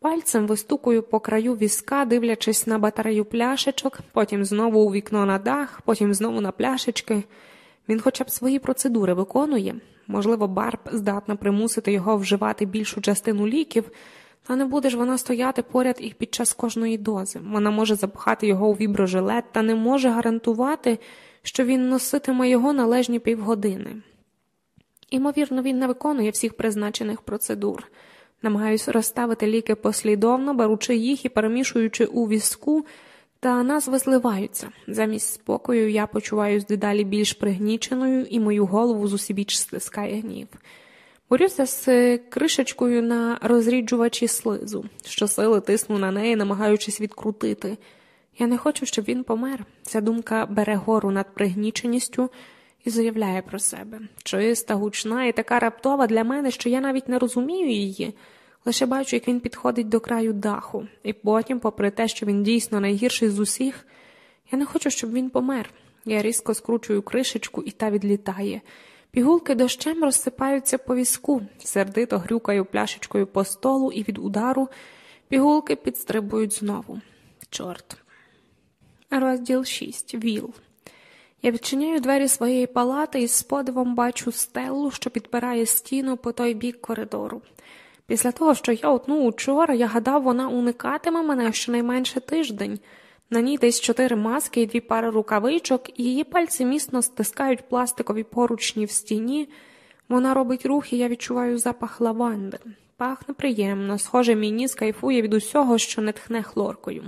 Пальцем вистукую по краю візка, дивлячись на батарею пляшечок, потім знову у вікно на дах, потім знову на пляшечки. Він хоча б свої процедури виконує. Можливо, Барб здатна примусити його вживати більшу частину ліків, та не буде ж вона стояти поряд і під час кожної дози. Вона може запхати його у віброжилет та не може гарантувати, що він носитиме його належні півгодини. Імовірно, він не виконує всіх призначених процедур. Намагаюсь розставити ліки послідовно, беручи їх і перемішуючи у візку, та назви зливаються. Замість спокою я почуваюся дедалі більш пригніченою, і мою голову з усібіч стискає гнів. Борюся з кришечкою на розріджувачі слизу, щосили тисну на неї, намагаючись відкрутити. Я не хочу, щоб він помер. Ця думка бере гору над пригніченістю і заявляє про себе чиста, гучна і така раптова для мене, що я навіть не розумію її. Лише бачу, як він підходить до краю даху, і потім, попри те, що він дійсно найгірший з усіх, я не хочу, щоб він помер. Я різко скручую кришечку, і та відлітає. Пігулки дощем розсипаються по візку, сердито грюкаю пляшечкою по столу, і від удару пігулки підстрибують знову. Чорт. Розділ 6. Віл. Я відчиняю двері своєї палати і з подивом бачу стелу, що підпирає стіну по той бік коридору. Після того, що я утнув учора, я гадав, вона уникатиме мене щонайменше тиждень. На ній десь чотири маски і дві пари рукавичок, і її пальці міцно стискають пластикові поручні в стіні. Вона робить рух, і я відчуваю запах лаванди. Пахне приємно, схоже, мій ніс кайфує від усього, що не тхне хлоркою.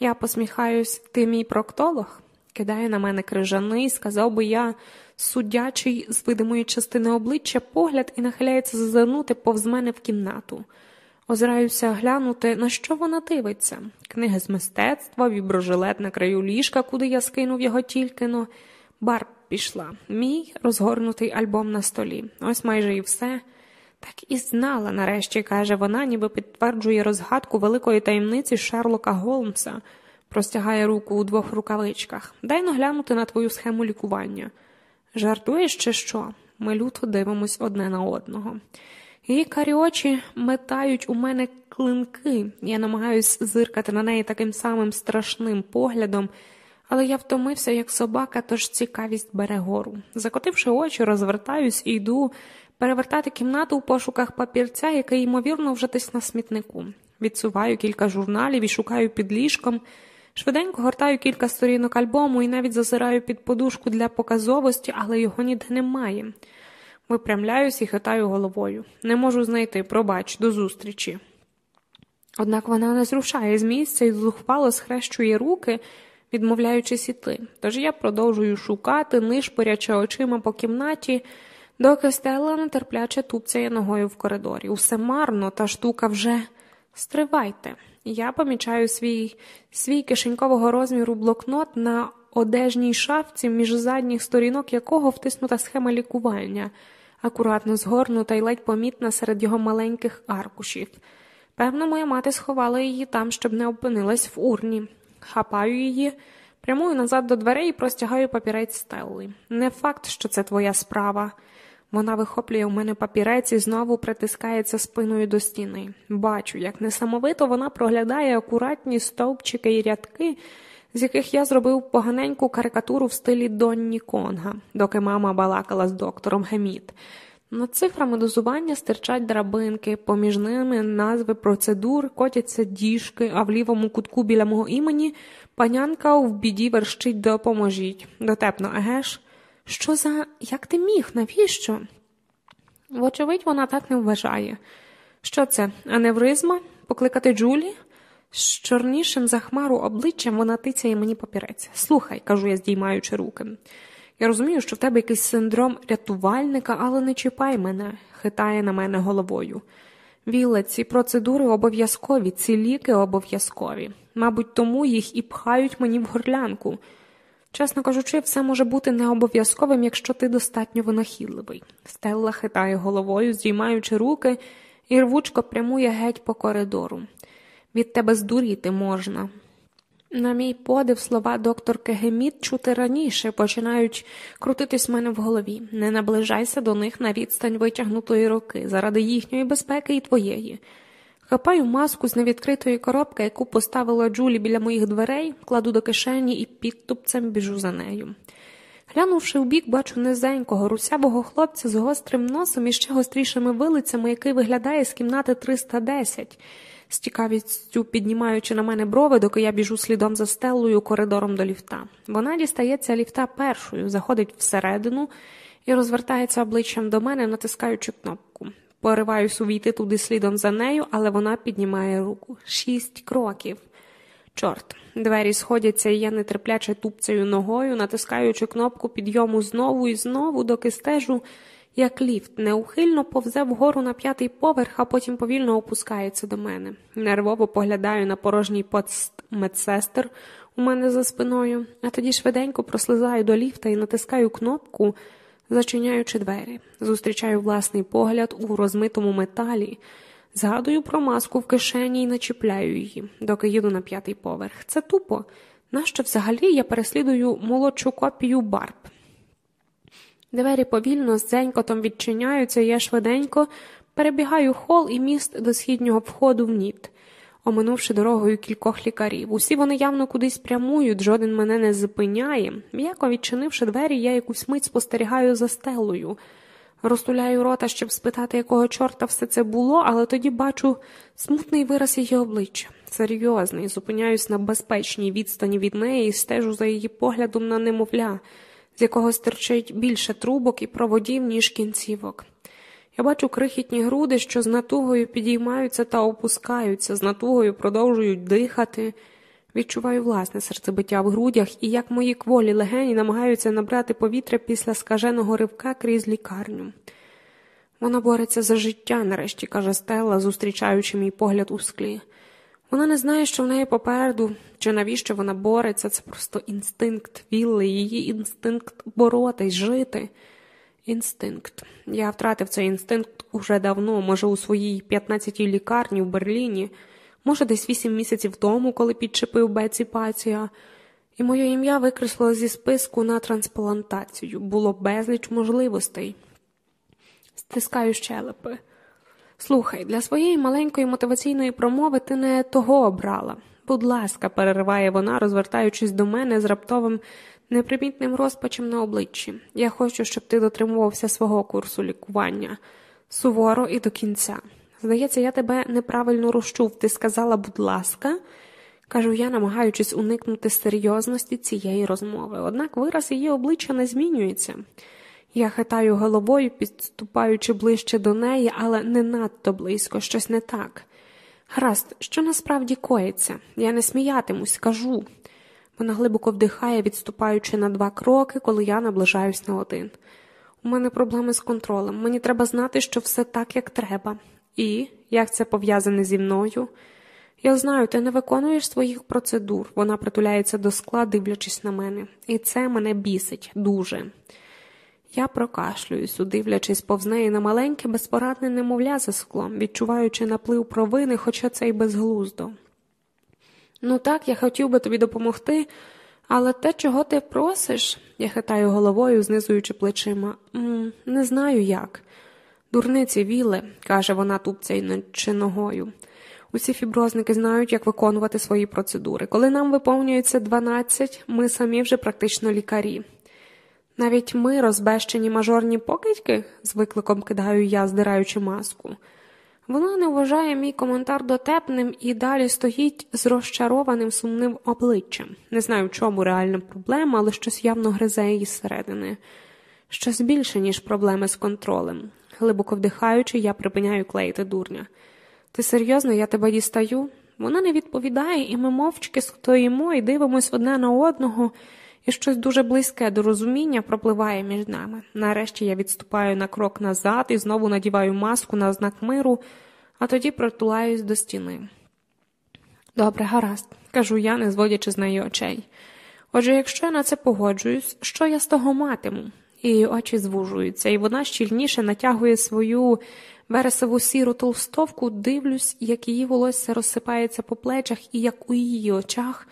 Я посміхаюсь, ти мій проктолог? Кидає на мене крижаний, сказав би я, суддячий з видимої частини обличчя погляд і нахиляється зазирнути повз мене в кімнату. Озираюся глянути, на що вона дивиться. Книги з мистецтва, віброжилет на краю ліжка, куди я скинув його тільки но. Барб пішла. Мій розгорнутий альбом на столі. Ось майже і все. Так і знала, нарешті, каже вона, ніби підтверджує розгадку великої таємниці Шерлока Голмса, простягає руку у двох рукавичках. Дай наглянути на твою схему лікування. Жартуєш, чи що? Ми люто дивимось одне на одного. Її карі очі метають у мене клинки. Я намагаюсь зиркати на неї таким самим страшним поглядом, але я втомився, як собака, тож цікавість бере гору. Закотивши очі, розвертаюсь і йду перевертати кімнату у пошуках папірця, який, ймовірно, вже десь на смітнику. Відсуваю кілька журналів і шукаю під ліжком. Швиденько гортаю кілька сторінок альбому і навіть зазираю під подушку для показовості, але його ніде немає. Випрямляюсь і хитаю головою. Не можу знайти, пробач, до зустрічі. Однак вона не зрушає з місця і зухвало схрещує руки, відмовляючись іти. Тож я продовжую шукати, нишпорячи очима по кімнаті, доки стела нетерпляче тупцяє ногою в коридорі. Усе марно, та штука вже стривайте. Я помічаю свій свій кишенькового розміру блокнот на одежній шафці, між задніх сторінок якого втиснута схема лікування, акуратно згорнута і ледь помітна серед його маленьких аркушів. Певно, моя мати сховала її там, щоб не опинилась в урні. Хапаю її, прямую назад до дверей і простягаю папірець Стелли. Не факт, що це твоя справа. Вона вихоплює у мене папірець і знову притискається спиною до стіни. Бачу, як несамовито вона проглядає акуратні стовпчики і рядки, з яких я зробив поганеньку карикатуру в стилі Донні Конга, доки мама балакала з доктором Геміт. Над цифрами дозування стирчать драбинки, поміж ними назви процедур, котяться діжки, а в лівому кутку біля мого імені панянка в біді верщить допоможіть. Дотепно, еге ж? Що за. як ти міг? Навіщо? Вочевидь, вона так не вважає. Що це, аневризма? Покликати Джулі? З чорнішим за хмару обличчям вона тицяє мені папірець. Слухай, кажу я, здіймаючи руки. Я розумію, що в тебе якийсь синдром рятувальника, але не чіпай мене, хитає на мене головою. Віле, ці процедури обов'язкові, ці ліки обов'язкові. Мабуть, тому їх і пхають мені в горлянку. Чесно кажучи, все може бути не обов'язковим, якщо ти достатньо винахідливий. Стелла хитає головою, здіймаючи руки, і рвучко прямує геть по коридору. Від тебе здуріти можна. На мій подив слова докторки Геміт чути раніше починають крутитись в мене в голові. Не наближайся до них на відстань витягнутої руки заради їхньої безпеки і твоєї. Хапаю маску з невідкритої коробки, яку поставила Джулі біля моїх дверей, кладу до кишені і підтупцем біжу за нею. Глянувши вбік, бачу низенького, русявого хлопця з гострим носом і ще гострішими вилицями, який виглядає з кімнати 310 з цікавістю піднімаючи на мене брови, доки я біжу слідом за стеллою коридором до ліфта. Вона дістається ліфта першою, заходить всередину і розвертається обличчям до мене, натискаючи кнопку. Пориваюсь увійти туди слідом за нею, але вона піднімає руку. Шість кроків. Чорт, двері сходяться, і я нетерпляче тупцею ногою, натискаючи кнопку підйому знову і знову, доки стежу як ліфт, неухильно повзе вгору на п'ятий поверх, а потім повільно опускається до мене. Нервово поглядаю на порожній пост медсестер у мене за спиною, а тоді швиденько прослизаю до ліфта і натискаю кнопку, зачиняючи двері. Зустрічаю власний погляд у розмитому металі. Згадую про маску в кишені і начіпляю її, доки їду на п'ятий поверх. Це тупо. Нащо взагалі я переслідую молодшу копію барб? Двері повільно з дзенькотом відчиняються, я швиденько перебігаю хол і міст до східнього входу в ніт, оминувши дорогою кількох лікарів. Усі вони явно кудись прямують, жоден мене не зупиняє. М'яко відчинивши двері, я якусь мить спостерігаю за стелою. Розтуляю рота, щоб спитати, якого чорта все це було, але тоді бачу смутний вираз її обличчя. Серйозний, зупиняюсь на безпечній відстані від неї і стежу за її поглядом на немовля з якого стирчить більше трубок і проводів, ніж кінцівок. Я бачу крихітні груди, що з натугою підіймаються та опускаються, з натугою продовжують дихати. Відчуваю власне серцебиття в грудях і як мої кволі легені намагаються набрати повітря після скаженого ривка крізь лікарню. Вона бореться за життя, нарешті каже Стелла, зустрічаючи мій погляд у склі. Вона не знає, що в неї попереду, чи навіщо вона бореться, це просто інстинкт вілли, її інстинкт боротись, жити. Інстинкт. Я втратив цей інстинкт уже давно, може, у своїй 15-й лікарні в Берліні, може, десь вісім місяців тому, коли підчепив Беці Пація, і моє ім'я викреслило зі списку на трансплантацію. Було безліч можливостей. Стискаю щелепи. Слухай, для своєї маленької мотиваційної промови ти не того обрала. Будь ласка, перериває вона, розвертаючись до мене з раптовим непримітним розпачем на обличчі. Я хочу, щоб ти дотримувався свого курсу лікування суворо і до кінця. Здається, я тебе неправильно розчув. Ти сказала, будь ласка, кажу я, намагаючись уникнути серйозності цієї розмови. Однак вираз її обличчя не змінюється. Я хитаю головою, підступаючи ближче до неї, але не надто близько, щось не так. Гаразд, що насправді коїться? Я не сміятимусь, кажу. Вона глибоко вдихає, відступаючи на два кроки, коли я наближаюсь на один. У мене проблеми з контролем. Мені треба знати, що все так, як треба. І як це пов'язане зі мною? Я знаю, ти не виконуєш своїх процедур. Вона притуляється до скла, дивлячись на мене, і це мене бісить дуже. Я прокашлююсь, удивлячись повз неї на маленьке, безпорадне немовля за склом, відчуваючи наплив провини, хоча це й безглуздо. Ну так, я хотів би тобі допомогти, але те, чого ти просиш, я хитаю головою, знизуючи плечима, М не знаю як. Дурниці віле, каже вона тупцяючи ногою. Усі фіброзники знають, як виконувати свої процедури. Коли нам виповнюється 12, ми самі вже практично лікарі. Навіть ми, розбещені мажорні покидьки, з викликом кидаю я, здираючи маску. Вона не вважає мій коментар дотепним і далі стоїть з розчарованим сумним обличчям. Не знаю, в чому реальна проблема, але щось явно гризе її зсередини. Щось більше, ніж проблеми з контролем. Глибоко вдихаючи, я припиняю клеїти дурня. Ти серйозно, я тебе дістаю? Вона не відповідає, і ми мовчки стоїмо і дивимось одне на одного, і щось дуже близьке до розуміння пропливає між нами. Нарешті я відступаю на крок назад і знову надіваю маску на знак миру, а тоді притулаюсь до стіни. Добре, гаразд, кажу я, не зводячи з неї очей. Отже, якщо я на це погоджуюсь, що я з того матиму? Її очі звужуються, і вона щільніше натягує свою вересову сіру толстовку, дивлюсь, як її волосся розсипається по плечах, і як у її очах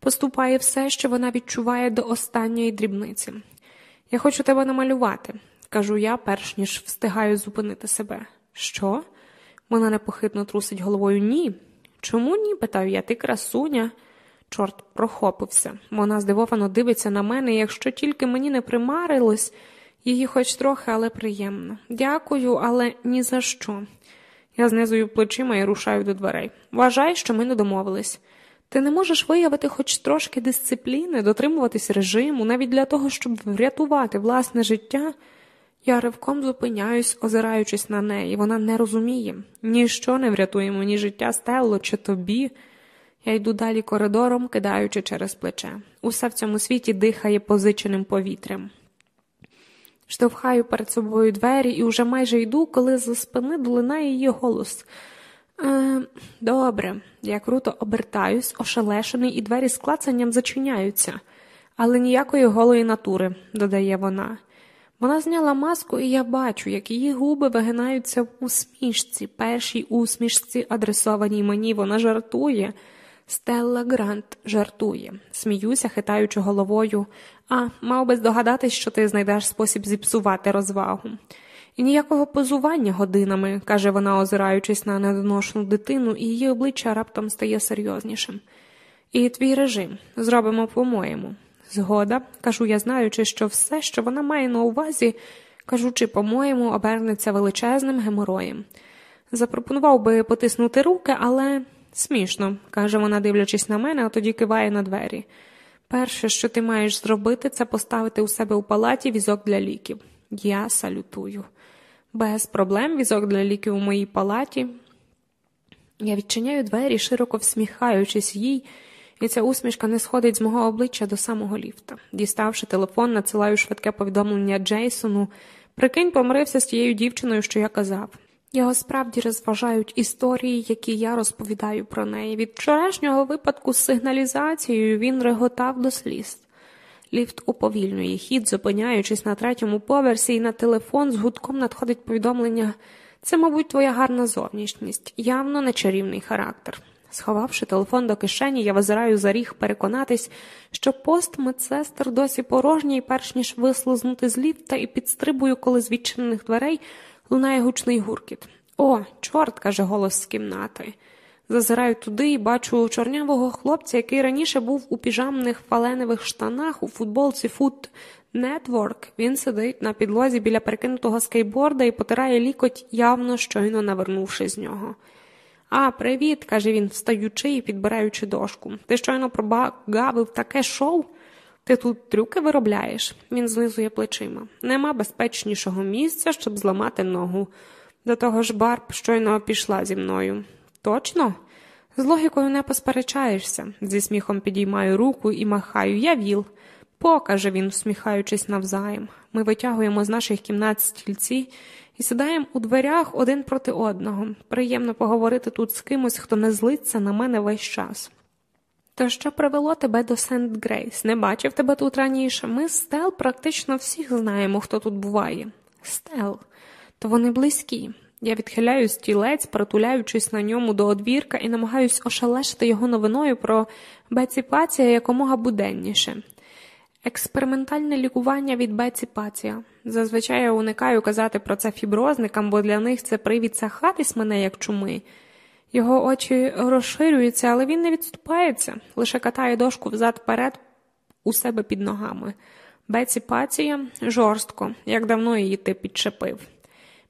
поступає все, що вона відчуває до останньої дрібниці. Я хочу тебе намалювати, кажу я, перш ніж встигаю зупинити себе. Що? Вона непохитно трусить головою ні. Чому ні? питаю я, ти красуня. Чорт прохопився. Вона здивовано дивиться на мене, якщо тільки мені не примарилось, її хоч трохи, але приємно. Дякую, але ні за що. Я знизую плечима і рушаю до дверей. Вважай, що ми не домовились. Ти не можеш виявити хоч трошки дисципліни, дотримуватись режиму, навіть для того, щоб врятувати власне життя. Я ривком зупиняюсь, озираючись на неї, вона не розуміє. Ніщо не врятує мені життя Стелло чи тобі. Я йду далі коридором, кидаючи через плече. Усе в цьому світі дихає позиченим повітрям. Штовхаю перед собою двері і вже майже йду, коли за спини долинає її голос. Е, Добре, я круто обертаюсь, ошелешений, і двері з клацанням зачиняються, але ніякої голої натури, додає вона. Вона зняла маску, і я бачу, як її губи вигинаються в усмішці, першій усмішці, адресованій мені, вона жартує. Стелла Грант жартує, сміюся, хитаючи головою, а мав би здогадатись, що ти знайдеш спосіб зіпсувати розвагу. І ніякого позування годинами, каже вона, озираючись на недоношену дитину, і її обличчя раптом стає серйознішим. І твій режим зробимо по-моєму. Згода, кажу я, знаючи, що все, що вона має на увазі, кажучи, по-моєму, обернеться величезним гемороєм. Запропонував би потиснути руки, але смішно, каже вона, дивлячись на мене, а тоді киває на двері. Перше, що ти маєш зробити, це поставити у себе у палаті візок для ліків. Я салютую. Без проблем візок для ліків у моїй палаті. Я відчиняю двері, широко всміхаючись їй, і ця усмішка не сходить з мого обличчя до самого ліфта. Діставши телефон, надсилаю швидке повідомлення Джейсону. Прикинь, помирився з тією дівчиною, що я казав. Його справді розважають історії, які я розповідаю про неї. Від вчорашнього випадку з сигналізацією він реготав до сліз. Ліфт уповільнює хід, зупиняючись на третьому поверсі, і на телефон з гудком надходить повідомлення це, мабуть, твоя гарна зовнішність, явно нечарівний характер. Сховавши телефон до кишені, я визираю за ріг переконатись, що пост медсестер досі порожній, перш ніж вислизнути з ліфта і підстрибую, коли з відчинених дверей лунає гучний гуркіт. О, чорт, каже голос з кімнати. Зазираю туди і бачу чорнявого хлопця, який раніше був у піжамних фаленевих штанах у футболці Food Network. Він сидить на підлозі біля перекинутого скейборда і потирає лікоть, явно щойно навернувши з нього. А, привіт, каже він, встаючи і підбираючи дошку. Ти щойно пробагавив таке шоу? Ти тут трюки виробляєш? Він злизує плечима. Нема безпечнішого місця, щоб зламати ногу. До того ж, Барб щойно пішла зі мною. Точно? З логікою не посперечаєшся, зі сміхом підіймаю руку і махаю. Я віл. Покаже він, всміхаючись навзаєм. Ми витягуємо з наших кімнат стільці і сідаємо у дверях один проти одного. Приємно поговорити тут з кимось, хто не злиться на мене весь час. То що привело тебе до Сент Грейс? Не бачив тебе тут раніше. Ми з Стел практично всіх знаємо, хто тут буває. Стел, то вони близькі. Я відхиляю стілець, притуляючись на ньому до одвірка і намагаюсь ошелешити його новиною про беціпація якомога буденніше. Експериментальне лікування від беціпація. Зазвичай я уникаю казати про це фіброзникам, бо для них це привід сахатись мене як чуми. Його очі розширюються, але він не відступається, лише катає дошку взад вперед у себе під ногами. Беціпація жорстко, як давно її ти підчепив.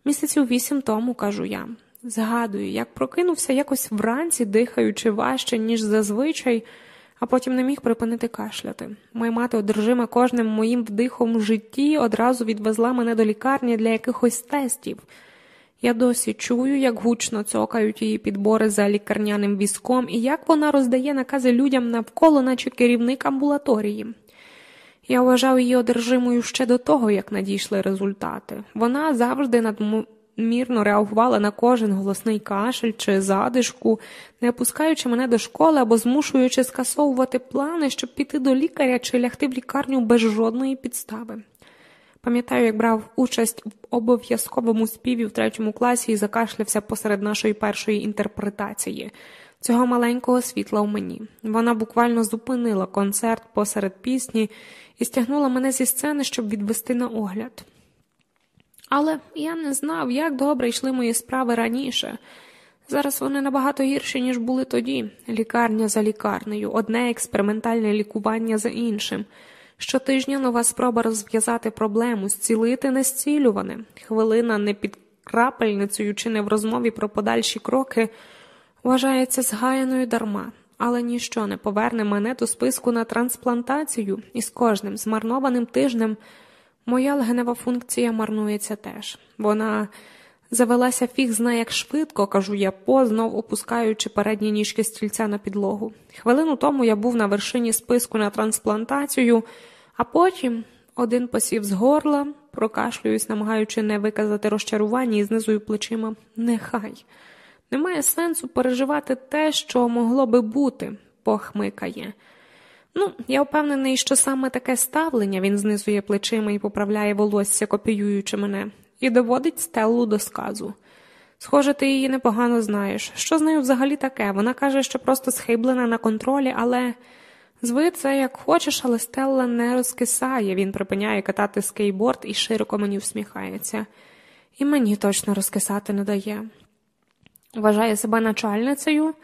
Місяців вісім тому, кажу я. Згадую, як прокинувся якось вранці, дихаючи важче, ніж зазвичай, а потім не міг припинити кашляти. Моя мати, одержима кожним моїм вдихом в житті, одразу відвезла мене до лікарні для якихось тестів. Я досі чую, як гучно цокають її підбори за лікарняним візком і як вона роздає накази людям навколо, наче керівник амбулаторії. Я вважав її одержимою ще до того, як надійшли результати. Вона завжди надмірно реагувала на кожен голосний кашель чи задишку, не опускаючи мене до школи або змушуючи скасовувати плани, щоб піти до лікаря чи лягти в лікарню без жодної підстави. Пам'ятаю, як брав участь в обов'язковому співі в третьому класі і закашлявся посеред нашої першої інтерпретації цього маленького світла в мені. Вона буквально зупинила концерт посеред пісні і стягнула мене зі сцени, щоб відвести на огляд. Але я не знав, як добре йшли мої справи раніше. Зараз вони набагато гірші, ніж були тоді лікарня за лікарнею, одне експериментальне лікування за іншим. Щотижня нова спроба розв'язати проблему, зцілити незцілюване, хвилина не під крапельницею чи не в розмові про подальші кроки вважається згаяною дарма, але ніщо не поверне мене до списку на трансплантацію, і з кожним змарнованим тижнем моя легенева функція марнується теж. Вона завелася фіг знає як швидко, кажу я по, знов опускаючи передні ніжки стільця на підлогу. Хвилину тому я був на вершині списку на трансплантацію, а потім один посів з горла, прокашлююсь, намагаючи не виказати розчарування і знизую плечима. Нехай. Немає сенсу переживати те, що могло би бути, похмикає. Ну, я впевнений, що саме таке ставлення він знизує плечима і поправляє волосся, копіюючи мене, і доводить стелу до сказу. Схоже, ти її непогано знаєш. Що з нею взагалі таке? Вона каже, що просто схиблена на контролі, але зви це як хочеш, але Стелла не розкисає. Він припиняє катати скейборд і широко мені всміхається. І мені точно розкисати не дає. Вважає себе начальницею?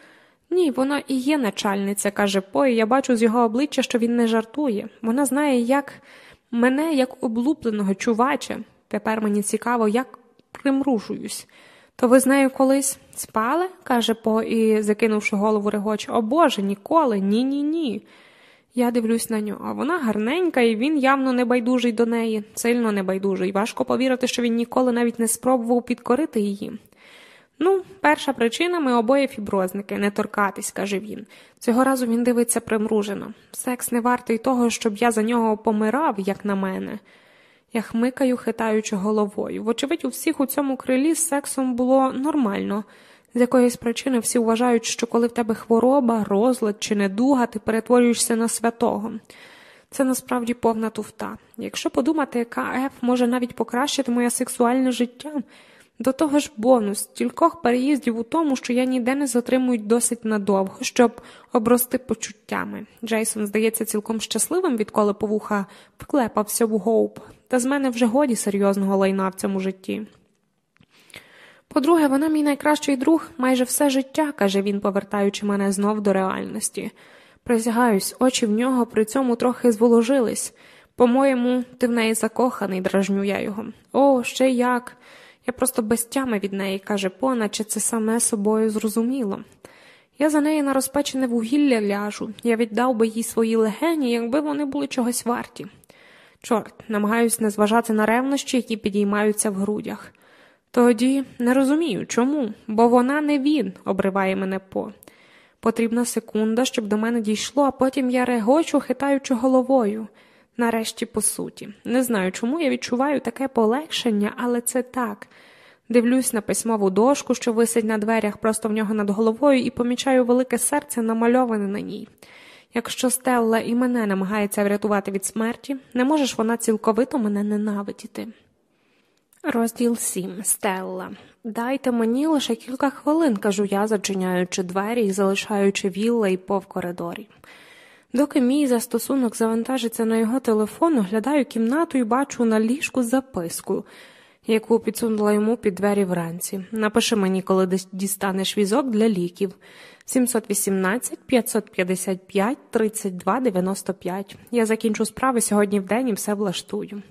Ні, вона і є начальниця, каже По, і я бачу з його обличчя, що він не жартує. Вона знає, як мене, як облупленого чувача. Тепер мені цікаво, як примружуюсь. То ви з нею колись спали? каже По і, закинувши голову регоче. О Боже, ніколи, ні, ні, ні. Я дивлюсь на нього. Вона гарненька, і він явно небайдужий до неї, сильно небайдужий. Важко повірити, що він ніколи навіть не спробував підкорити її. Ну, перша причина ми обоє фіброзники, не торкатись, каже він. Цього разу він дивиться примружено. Секс не вартий того, щоб я за нього помирав, як на мене. Я хмикаю, хитаючи головою. Вочевидь, у всіх у цьому крилі з сексом було нормально. З якоїсь причини всі вважають, що коли в тебе хвороба, розлад чи недуга, ти перетворюєшся на святого. Це насправді повна туфта. Якщо подумати, КФ може навіть покращити моє сексуальне життя. До того ж, бонус стількох переїздів у тому, що я ніде не затримують досить надовго, щоб обрости почуттями. Джейсон здається цілком щасливим, відколи повуха вклепався в гоуп, та з мене вже годі серйозного лайна в цьому житті. По-друге, вона мій найкращий друг майже все життя, каже він, повертаючи мене знов до реальності. Присягаюсь, очі в нього при цьому трохи зволожились. По-моєму, ти в неї закоханий, дражню я його. О, ще як. Я просто без тями від неї, каже По, наче це саме собою зрозуміло. Я за неї на розпечене вугілля ляжу, я віддав би їй свої легені, якби вони були чогось варті. Чорт, намагаюсь не зважати на ревнощі, які підіймаються в грудях. Тоді не розумію, чому, бо вона не він, обриває мене по. Потрібна секунда, щоб до мене дійшло, а потім я регочу, хитаючи головою. Нарешті, по суті, не знаю, чому я відчуваю таке полегшення, але це так. Дивлюсь на письмову дошку, що висить на дверях просто в нього над головою, і помічаю велике серце, намальоване на ній. Якщо Стелла і мене намагається врятувати від смерті, не можеш вона цілковито мене ненавидіти. Розділ 7. Стелла. Дайте мені лише кілька хвилин, кажу я, зачиняючи двері і залишаючи вілла і по в коридорі. Доки мій застосунок завантажиться на його телефон, оглядаю кімнату і бачу на ліжку записку, яку підсунула йому під двері вранці. Напиши мені, коли дістанеш візок для ліків. 718 555 32 95. Я закінчу справи сьогодні в день і все влаштую.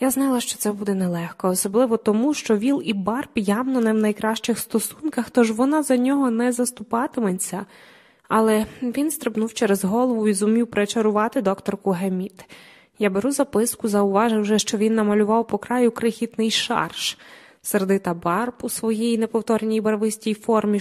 Я знала, що це буде нелегко, особливо тому, що Віл і Барб явно не в найкращих стосунках, тож вона за нього не заступатиметься. Але він стрибнув через голову і зумів причарувати докторку Геміт. Я беру записку, зауваживши, що він намалював по краю крихітний шарш. Сердита Барб у своїй неповторній барвистій формі